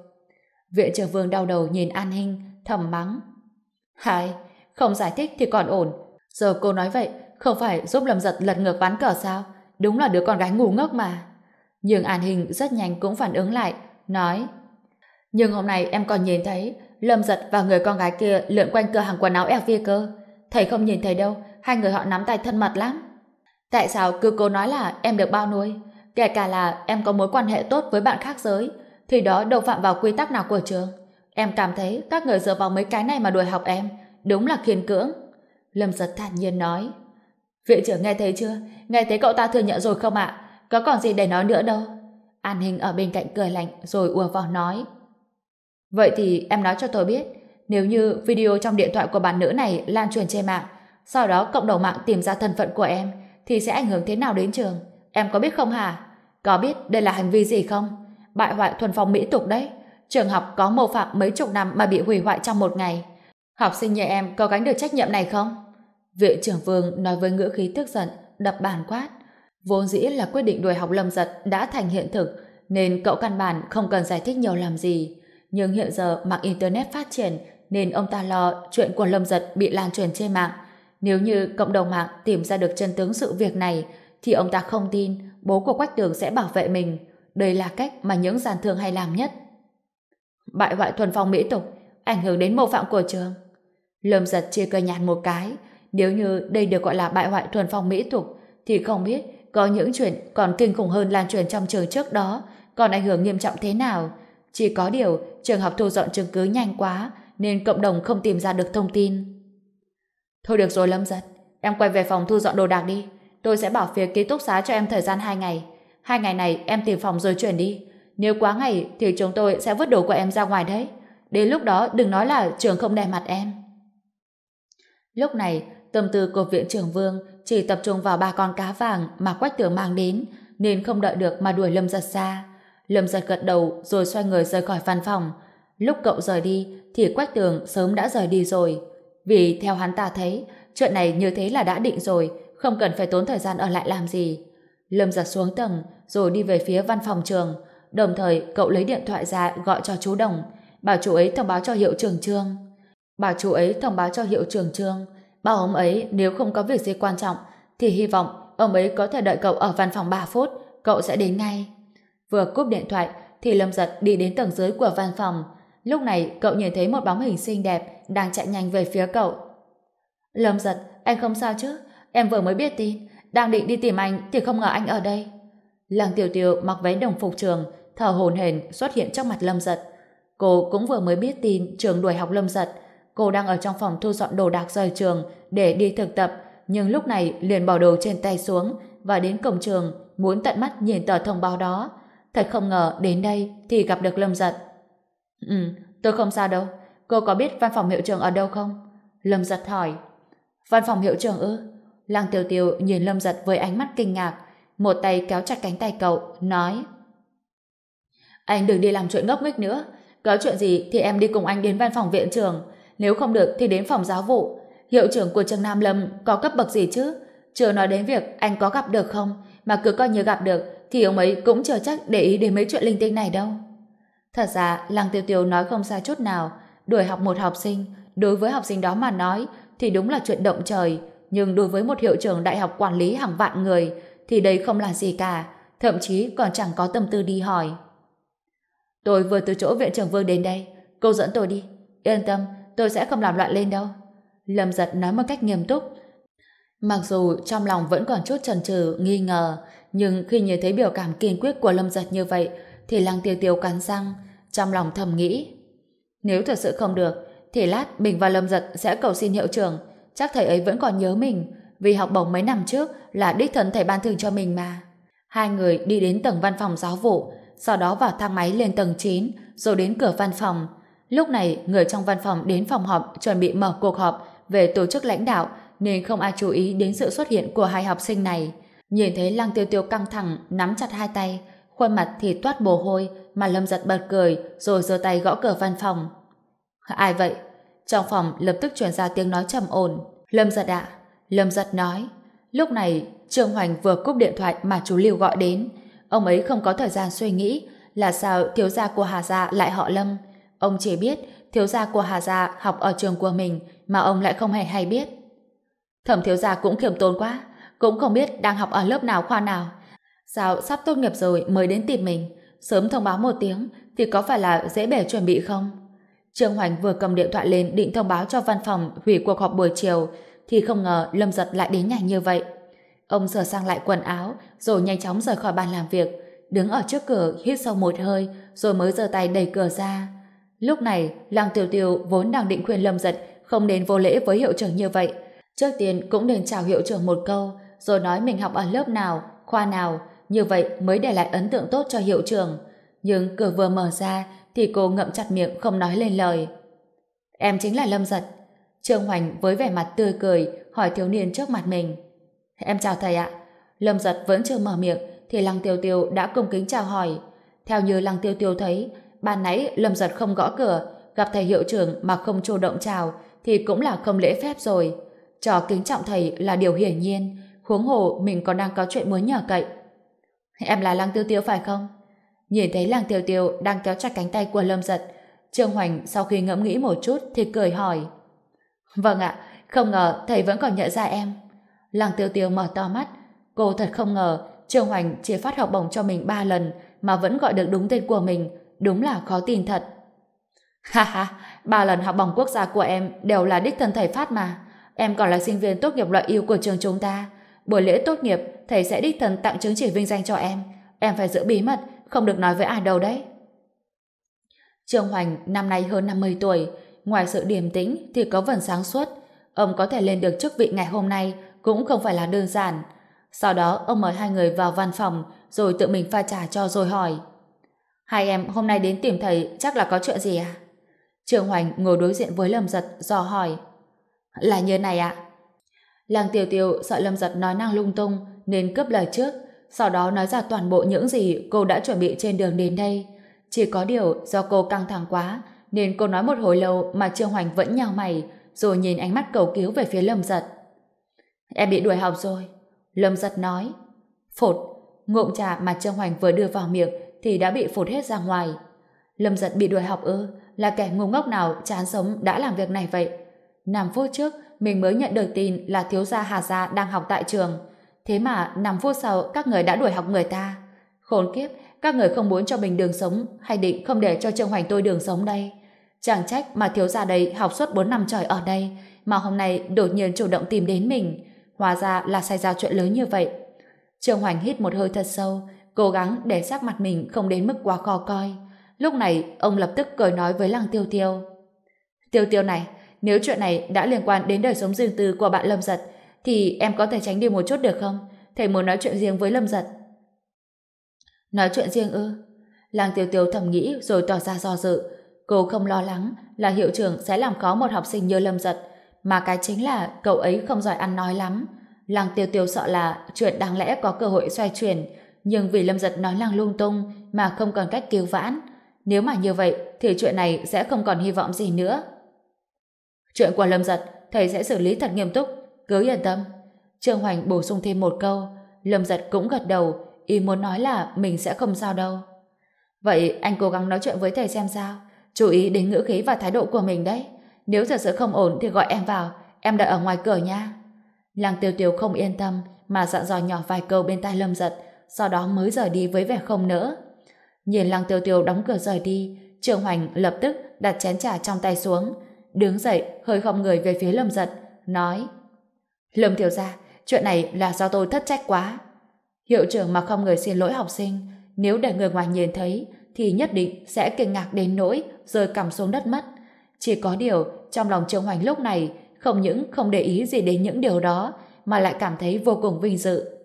Viện trưởng Vương đau đầu nhìn An Hinh, thầm mắng. Hai, không giải thích thì còn ổn, Giờ cô nói vậy, không phải giúp Lâm Giật lật ngược ván cờ sao? Đúng là đứa con gái ngu ngốc mà. Nhưng An Hình rất nhanh cũng phản ứng lại, nói Nhưng hôm nay em còn nhìn thấy Lâm Giật và người con gái kia lượn quanh cửa hàng quần áo LV cơ. Thầy không nhìn thấy đâu, hai người họ nắm tay thân mật lắm. Tại sao cứ cố nói là em được bao nuôi? Kể cả là em có mối quan hệ tốt với bạn khác giới, thì đó đâu phạm vào quy tắc nào của trường. Em cảm thấy các người dựa vào mấy cái này mà đuổi học em, đúng là khiên cưỡng. Lâm giật thản nhiên nói. Viện trưởng nghe thấy chưa? Nghe thấy cậu ta thừa nhận rồi không ạ? Có còn gì để nói nữa đâu. An Hình ở bên cạnh cười lạnh rồi ùa vào nói. Vậy thì em nói cho tôi biết, nếu như video trong điện thoại của bạn nữ này lan truyền trên mạng, sau đó cộng đồng mạng tìm ra thân phận của em, thì sẽ ảnh hưởng thế nào đến trường? Em có biết không hả? Có biết đây là hành vi gì không? Bại hoại thuần phong mỹ tục đấy. Trường học có mô phạm mấy chục năm mà bị hủy hoại trong một ngày. Học sinh như em có gánh được trách nhiệm này không? Viện trưởng Vương nói với ngữ khí tức giận, đập bàn quát. Vốn dĩ là quyết định đuổi học lâm giật đã thành hiện thực, nên cậu căn bản không cần giải thích nhiều làm gì. Nhưng hiện giờ mạng Internet phát triển, nên ông ta lo chuyện của lâm giật bị lan truyền trên mạng. Nếu như cộng đồng mạng tìm ra được chân tướng sự việc này, thì ông ta không tin bố của Quách Tường sẽ bảo vệ mình. Đây là cách mà những gian thương hay làm nhất. Bại hoại thuần phong mỹ tục, ảnh hưởng đến mô phạm của trường. Lâm giật chia cơ nhạt một cái. Nếu như đây được gọi là bại hoại thuần phong mỹ tục, thì không biết có những chuyện còn kinh khủng hơn lan truyền trong trường trước đó, còn ảnh hưởng nghiêm trọng thế nào. Chỉ có điều, trường học thu dọn chứng cứ nhanh quá, nên cộng đồng không tìm ra được thông tin. Thôi được rồi Lâm Giật, em quay về phòng thu dọn đồ đạc đi. Tôi sẽ bảo phía ký túc xá cho em thời gian 2 ngày. Hai ngày này em tìm phòng rồi chuyển đi. Nếu quá ngày thì chúng tôi sẽ vứt đồ của em ra ngoài đấy. Đến lúc đó đừng nói là trường không đè mặt em. Lúc này, tâm tư của viện trưởng Vương chỉ tập trung vào ba con cá vàng mà Quách Tường mang đến, nên không đợi được mà đuổi Lâm Giật xa Lâm Giật gật đầu rồi xoay người rời khỏi văn phòng. Lúc cậu rời đi thì Quách Tường sớm đã rời đi rồi. Vì theo hắn ta thấy, chuyện này như thế là đã định rồi, không cần phải tốn thời gian ở lại làm gì. Lâm giật xuống tầng, rồi đi về phía văn phòng trường. Đồng thời, cậu lấy điện thoại ra gọi cho chú Đồng, bảo chú ấy thông báo cho hiệu trưởng trương. Bảo chú ấy thông báo cho hiệu trưởng trương, bảo ông ấy nếu không có việc gì quan trọng, thì hy vọng ông ấy có thể đợi cậu ở văn phòng 3 phút, cậu sẽ đến ngay. Vừa cúp điện thoại, thì Lâm giật đi đến tầng dưới của văn phòng. Lúc này, cậu nhìn thấy một bóng hình xinh đẹp đang chạy nhanh về phía cậu. Lâm giật, anh không sao chứ? Em vừa mới biết tin, đang định đi tìm anh thì không ngờ anh ở đây. Lăng Tiểu Tiểu mặc váy đồng phục trường, thở hồn hển xuất hiện trong mặt Lâm Giật. Cô cũng vừa mới biết tin trường đuổi học Lâm Giật. Cô đang ở trong phòng thu dọn đồ đạc rời trường để đi thực tập, nhưng lúc này liền bỏ đồ trên tay xuống và đến cổng trường muốn tận mắt nhìn tờ thông báo đó. Thật không ngờ đến đây thì gặp được Lâm Giật. Ừ, tôi không sao đâu. Cô có biết văn phòng hiệu trường ở đâu không? Lâm Giật hỏi. Văn phòng hiệu trường ư? Lăng Tiêu Tiêu nhìn Lâm Giật với ánh mắt kinh ngạc, một tay kéo chặt cánh tay cậu, nói Anh đừng đi làm chuyện ngốc nghếch nữa, có chuyện gì thì em đi cùng anh đến văn phòng viện trường nếu không được thì đến phòng giáo vụ. Hiệu trưởng của trường Nam Lâm có cấp bậc gì chứ? Chưa nói đến việc anh có gặp được không, mà cứ coi như gặp được thì ông ấy cũng chưa chắc để ý đến mấy chuyện linh tinh này đâu. Thật ra, Lăng Tiêu Tiêu nói không sai chút nào, đuổi học một học sinh, đối với học sinh đó mà nói thì đúng là chuyện động trời, nhưng đối với một hiệu trưởng đại học quản lý hàng vạn người thì đây không là gì cả, thậm chí còn chẳng có tâm tư đi hỏi. Tôi vừa từ chỗ viện trưởng Vương đến đây, cô dẫn tôi đi. Yên tâm, tôi sẽ không làm loạn lên đâu. Lâm giật nói một cách nghiêm túc. Mặc dù trong lòng vẫn còn chút chần chừ nghi ngờ, nhưng khi nhìn thấy biểu cảm kiên quyết của Lâm giật như vậy, thì lăng tiêu tiêu cắn răng, trong lòng thầm nghĩ. Nếu thật sự không được, thì lát Bình và Lâm giật sẽ cầu xin hiệu trưởng, chắc thầy ấy vẫn còn nhớ mình, vì học bổng mấy năm trước là đích thân thầy ban thường cho mình mà. Hai người đi đến tầng văn phòng giáo vụ, sau đó vào thang máy lên tầng 9, rồi đến cửa văn phòng. Lúc này, người trong văn phòng đến phòng họp chuẩn bị mở cuộc họp về tổ chức lãnh đạo, nên không ai chú ý đến sự xuất hiện của hai học sinh này. Nhìn thấy Lăng Tiêu Tiêu căng thẳng, nắm chặt hai tay, khuôn mặt thì toát mồ hôi, mà Lâm giật bật cười, rồi giơ tay gõ cửa văn phòng. Ai vậy? Trong phòng lập tức truyền ra tiếng nói trầm ổn. Lâm giật ạ. Lâm giật nói. Lúc này, Trương Hoành vừa cúp điện thoại mà chú Lưu gọi đến. Ông ấy không có thời gian suy nghĩ là sao thiếu gia của Hà Gia lại họ Lâm. Ông chỉ biết thiếu gia của Hà Gia học ở trường của mình mà ông lại không hề hay biết. Thẩm thiếu gia cũng khiêm tốn quá, cũng không biết đang học ở lớp nào khoa nào. Sao sắp tốt nghiệp rồi mới đến tìm mình, sớm thông báo một tiếng thì có phải là dễ bể chuẩn bị không? Trương Hoành vừa cầm điện thoại lên định thông báo cho văn phòng hủy cuộc họp buổi chiều, thì không ngờ Lâm Giật lại đến nhanh như vậy. Ông sửa sang lại quần áo, rồi nhanh chóng rời khỏi bàn làm việc, đứng ở trước cửa hít sâu một hơi, rồi mới giơ tay đẩy cửa ra. Lúc này, Lăng Tiêu Tiêu vốn đang định khuyên Lâm Giật không nên vô lễ với hiệu trưởng như vậy. Trước tiên cũng nên chào hiệu trưởng một câu, rồi nói mình học ở lớp nào, khoa nào, như vậy mới để lại ấn tượng tốt cho hiệu trưởng. Nhưng cửa vừa mở ra, thì cô ngậm chặt miệng không nói lên lời. Em chính là Lâm Giật. Trương Hoành với vẻ mặt tươi cười hỏi thiếu niên trước mặt mình. Em chào thầy ạ. Lâm Giật vẫn chưa mở miệng thì Lăng Tiêu Tiêu đã cung kính chào hỏi. Theo như Lăng Tiêu Tiêu thấy, ban nãy Lâm Giật không gõ cửa, gặp thầy hiệu trưởng mà không chủ động chào thì cũng là không lễ phép rồi. Trò kính trọng thầy là điều hiển nhiên, huống hồ mình còn đang có chuyện muốn nhờ cậy. Em là Lăng Tiêu Tiêu phải không? Nhìn thấy Lăng Tiêu Tiêu đang kéo chặt cánh tay của Lâm Giật, Trương Hoành sau khi ngẫm nghĩ một chút thì cười hỏi. Vâng ạ, không ngờ thầy vẫn còn nhận ra em. Lăng Tiêu Tiêu mở to mắt, cô thật không ngờ Trương Hoành chỉ phát học bổng cho mình ba lần mà vẫn gọi được đúng tên của mình, đúng là khó tin thật. Ha ha, ba lần học bổng quốc gia của em đều là đích thân thầy phát mà. Em còn là sinh viên tốt nghiệp loại ưu của trường chúng ta. Buổi lễ tốt nghiệp, thầy sẽ đích thân tặng chứng chỉ vinh danh cho em. Em phải giữ bí mật, không được nói với ai đâu đấy. Trương Hoành năm nay hơn 50 tuổi, ngoài sự điềm tĩnh thì có phần sáng suốt. Ông có thể lên được chức vị ngày hôm nay cũng không phải là đơn giản. Sau đó ông mời hai người vào văn phòng rồi tự mình pha trà cho rồi hỏi. Hai em hôm nay đến tìm thầy chắc là có chuyện gì à? Trương Hoành ngồi đối diện với Lâm Giật dò hỏi. Là như này ạ. Làng Tiểu Tiểu sợ Lâm Giật nói năng lung tung nên cướp lời trước sau đó nói ra toàn bộ những gì cô đã chuẩn bị trên đường đến đây. Chỉ có điều do cô căng thẳng quá nên cô nói một hồi lâu mà Trương Hoành vẫn nhào mày rồi nhìn ánh mắt cầu cứu về phía Lâm Giật. Em bị đuổi học rồi. Lâm Giật nói. Phột, ngụm trà mà Trương Hoành vừa đưa vào miệng thì đã bị phột hết ra ngoài. Lâm Giật bị đuổi học ư, là kẻ ngu ngốc nào chán sống đã làm việc này vậy. Năm phút trước, mình mới nhận được tin là thiếu gia Hà Gia đang học tại trường. Thế mà 5 phút sau các người đã đuổi học người ta. Khốn kiếp, các người không muốn cho mình đường sống hay định không để cho Trương Hoành tôi đường sống đây. Chẳng trách mà thiếu gia đây học suốt 4 năm trời ở đây mà hôm nay đột nhiên chủ động tìm đến mình. Hóa ra là xảy ra chuyện lớn như vậy. Trương Hoành hít một hơi thật sâu, cố gắng để sắc mặt mình không đến mức quá khó coi. Lúc này, ông lập tức cười nói với Lăng Tiêu Tiêu. Tiêu Tiêu này, nếu chuyện này đã liên quan đến đời sống riêng tư của bạn Lâm Giật, thì em có thể tránh đi một chút được không? Thầy muốn nói chuyện riêng với Lâm Giật. Nói chuyện riêng ư? Làng Tiêu Tiêu thầm nghĩ rồi tỏ ra do dự. Cô không lo lắng là hiệu trưởng sẽ làm khó một học sinh như Lâm Giật, mà cái chính là cậu ấy không giỏi ăn nói lắm. Làng Tiêu Tiêu sợ là chuyện đáng lẽ có cơ hội xoay chuyển, nhưng vì Lâm Giật nói lăng lung tung mà không còn cách cứu vãn. Nếu mà như vậy thì chuyện này sẽ không còn hy vọng gì nữa. Chuyện của Lâm Giật, thầy sẽ xử lý thật nghiêm túc, cứ yên tâm. Trương Hoành bổ sung thêm một câu, Lâm Giật cũng gật đầu, ý muốn nói là mình sẽ không sao đâu. Vậy anh cố gắng nói chuyện với thầy xem sao, chú ý đến ngữ khí và thái độ của mình đấy. Nếu thật sự không ổn thì gọi em vào, em đợi ở ngoài cửa nha. Làng tiêu tiêu không yên tâm mà dặn dò nhỏ vài câu bên tai Lâm Giật, sau đó mới rời đi với vẻ không nỡ. Nhìn lăng tiêu tiêu đóng cửa rời đi, Trương Hoành lập tức đặt chén trà trong tay xuống, đứng dậy hơi không người về phía Lâm Giật, nói Lâm Thiếu Gia, chuyện này là do tôi thất trách quá. Hiệu trưởng mà không người xin lỗi học sinh, nếu để người ngoài nhìn thấy, thì nhất định sẽ kinh ngạc đến nỗi rơi cằm xuống đất mất. Chỉ có điều, trong lòng Trương Hoành lúc này không những không để ý gì đến những điều đó, mà lại cảm thấy vô cùng vinh dự.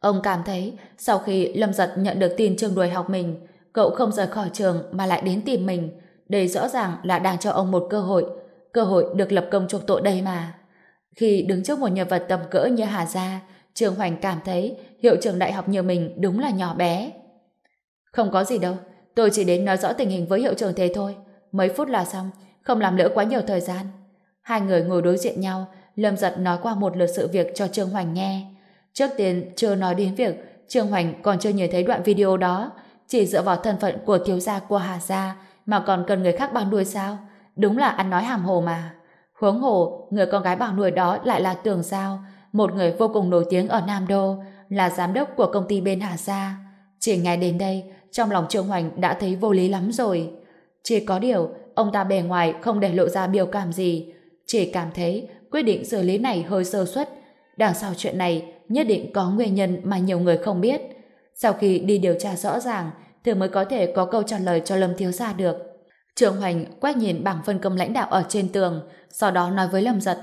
Ông cảm thấy, sau khi Lâm Giật nhận được tin trường đuổi học mình, cậu không rời khỏi trường mà lại đến tìm mình. Đây rõ ràng là đang cho ông một cơ hội, cơ hội được lập công chuộc tội đây mà. Khi đứng trước một nhân vật tầm cỡ như Hà Gia, Trương Hoành cảm thấy hiệu trưởng đại học như mình đúng là nhỏ bé. Không có gì đâu, tôi chỉ đến nói rõ tình hình với hiệu trưởng thế thôi. Mấy phút là xong, không làm lỡ quá nhiều thời gian. Hai người ngồi đối diện nhau, Lâm Giật nói qua một lượt sự việc cho Trương Hoành nghe. Trước tiên, chưa nói đến việc Trương Hoành còn chưa nhìn thấy đoạn video đó, chỉ dựa vào thân phận của thiếu gia của Hà Gia mà còn cần người khác bao nuôi sao? Đúng là ăn nói hàm hồ mà. Huống hồ, người con gái bảo nuôi đó lại là Tường Giao, một người vô cùng nổi tiếng ở Nam Đô, là giám đốc của công ty bên Hà Gia. Chỉ nghe đến đây, trong lòng Trương Hoành đã thấy vô lý lắm rồi. Chỉ có điều, ông ta bề ngoài không để lộ ra biểu cảm gì, chỉ cảm thấy quyết định xử lý này hơi sơ suất. Đằng sau chuyện này nhất định có nguyên nhân mà nhiều người không biết. Sau khi đi điều tra rõ ràng, thì mới có thể có câu trả lời cho Lâm Thiếu Gia được. Trường Hoành quét nhìn bảng phân công lãnh đạo ở trên tường, sau đó nói với Lâm Giật.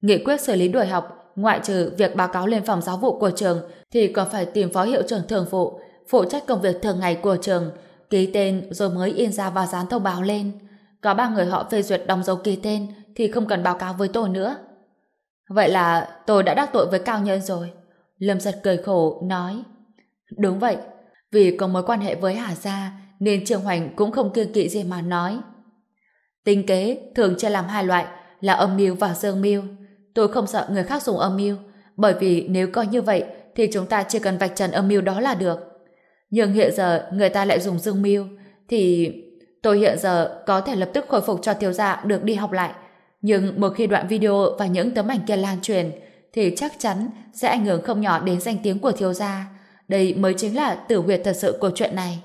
Nghị quyết xử lý đuổi học, ngoại trừ việc báo cáo lên phòng giáo vụ của trường, thì còn phải tìm phó hiệu trưởng thường vụ, phụ trách công việc thường ngày của trường, ký tên rồi mới in ra và dán thông báo lên. Có ba người họ phê duyệt đóng dấu ký tên thì không cần báo cáo với tôi nữa. Vậy là tôi đã đắc tội với cao nhân rồi. Lâm giật cười khổ, nói. Đúng vậy, vì có mối quan hệ với Hà Gia nên Trương Hoành cũng không kiêng kỵ gì mà nói. Tinh kế thường chia làm hai loại là âm mưu và dương mưu. Tôi không sợ người khác dùng âm mưu bởi vì nếu coi như vậy thì chúng ta chỉ cần vạch trần âm mưu đó là được. Nhưng hiện giờ người ta lại dùng dương mưu thì tôi hiện giờ có thể lập tức khôi phục cho thiếu gia được đi học lại. Nhưng một khi đoạn video và những tấm ảnh kia lan truyền thì chắc chắn sẽ ảnh hưởng không nhỏ đến danh tiếng của thiếu gia. Đây mới chính là tử huyệt thật sự của chuyện này.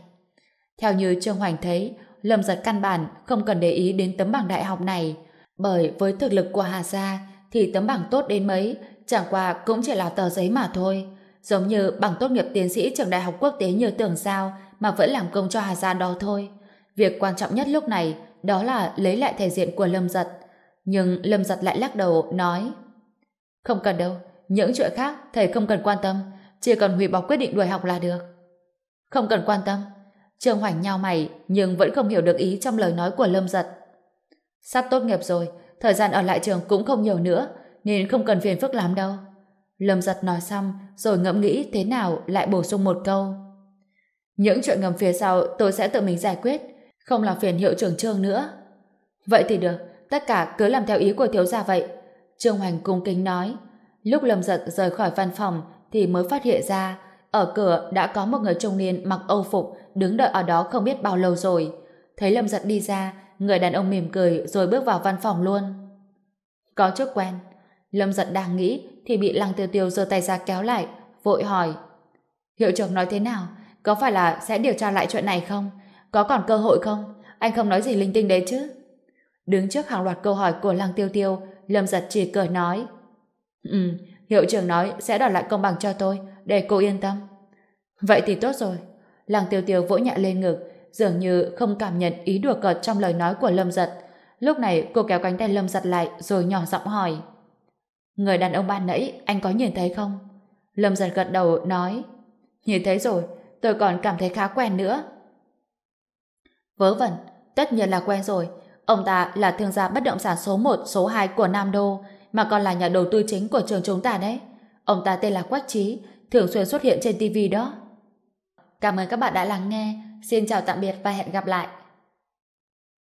Theo như Trương Hoành thấy, Lâm giật căn bản không cần để ý đến tấm bảng đại học này, bởi với thực lực của Hà Gia thì tấm bảng tốt đến mấy, chẳng qua cũng chỉ là tờ giấy mà thôi. Giống như bằng tốt nghiệp tiến sĩ trường đại học quốc tế như tưởng sao mà vẫn làm công cho Hà Gia đó thôi. Việc quan trọng nhất lúc này đó là lấy lại thể diện của Lâm Giật. Nhưng Lâm Giật lại lắc đầu, nói Không cần đâu, những chuyện khác thầy không cần quan tâm, chỉ cần hủy bỏ quyết định đuổi học là được. Không cần quan tâm. Trương Hoành nhau mày nhưng vẫn không hiểu được ý trong lời nói của Lâm Giật. Sắp tốt nghiệp rồi, thời gian ở lại trường cũng không nhiều nữa, nên không cần phiền phức lắm đâu. Lâm Giật nói xong, rồi ngẫm nghĩ thế nào lại bổ sung một câu. Những chuyện ngầm phía sau tôi sẽ tự mình giải quyết, không làm phiền hiệu trưởng Trương nữa. Vậy thì được, tất cả cứ làm theo ý của thiếu gia vậy. Trương Hoành cung kính nói. Lúc Lâm Giật rời khỏi văn phòng thì mới phát hiện ra ở cửa đã có một người trung niên mặc âu phục đứng đợi ở đó không biết bao lâu rồi. Thấy Lâm Giật đi ra, người đàn ông mỉm cười rồi bước vào văn phòng luôn. Có chút quen. Lâm Giật đang nghĩ thì bị Lăng Tiêu Tiêu giơ tay ra kéo lại, vội hỏi. Hiệu trưởng nói thế nào? Có phải là sẽ điều tra lại chuyện này không? Có còn cơ hội không? Anh không nói gì linh tinh đấy chứ? Đứng trước hàng loạt câu hỏi của Lăng Tiêu Tiêu, Lâm Giật chỉ cười nói. Ừ, hiệu trưởng nói sẽ đòi lại công bằng cho tôi, để cô yên tâm. Vậy thì tốt rồi. Lăng Tiêu Tiêu vỗ nhẹ lên ngực, dường như không cảm nhận ý đùa cợt trong lời nói của Lâm Giật. Lúc này cô kéo cánh tay Lâm Giật lại rồi nhỏ giọng hỏi. Người đàn ông ban nãy anh có nhìn thấy không? Lâm Giật gật đầu nói Nhìn thấy rồi, tôi còn cảm thấy khá quen nữa. Vớ vẩn, tất nhiên là quen rồi. Ông ta là thương gia bất động sản số 1, số 2 của Nam Đô, mà còn là nhà đầu tư chính của trường chúng ta đấy. Ông ta tên là Quách Trí, thường xuyên xuất hiện trên TV đó. Cảm ơn các bạn đã lắng nghe. Xin chào tạm biệt và hẹn gặp lại.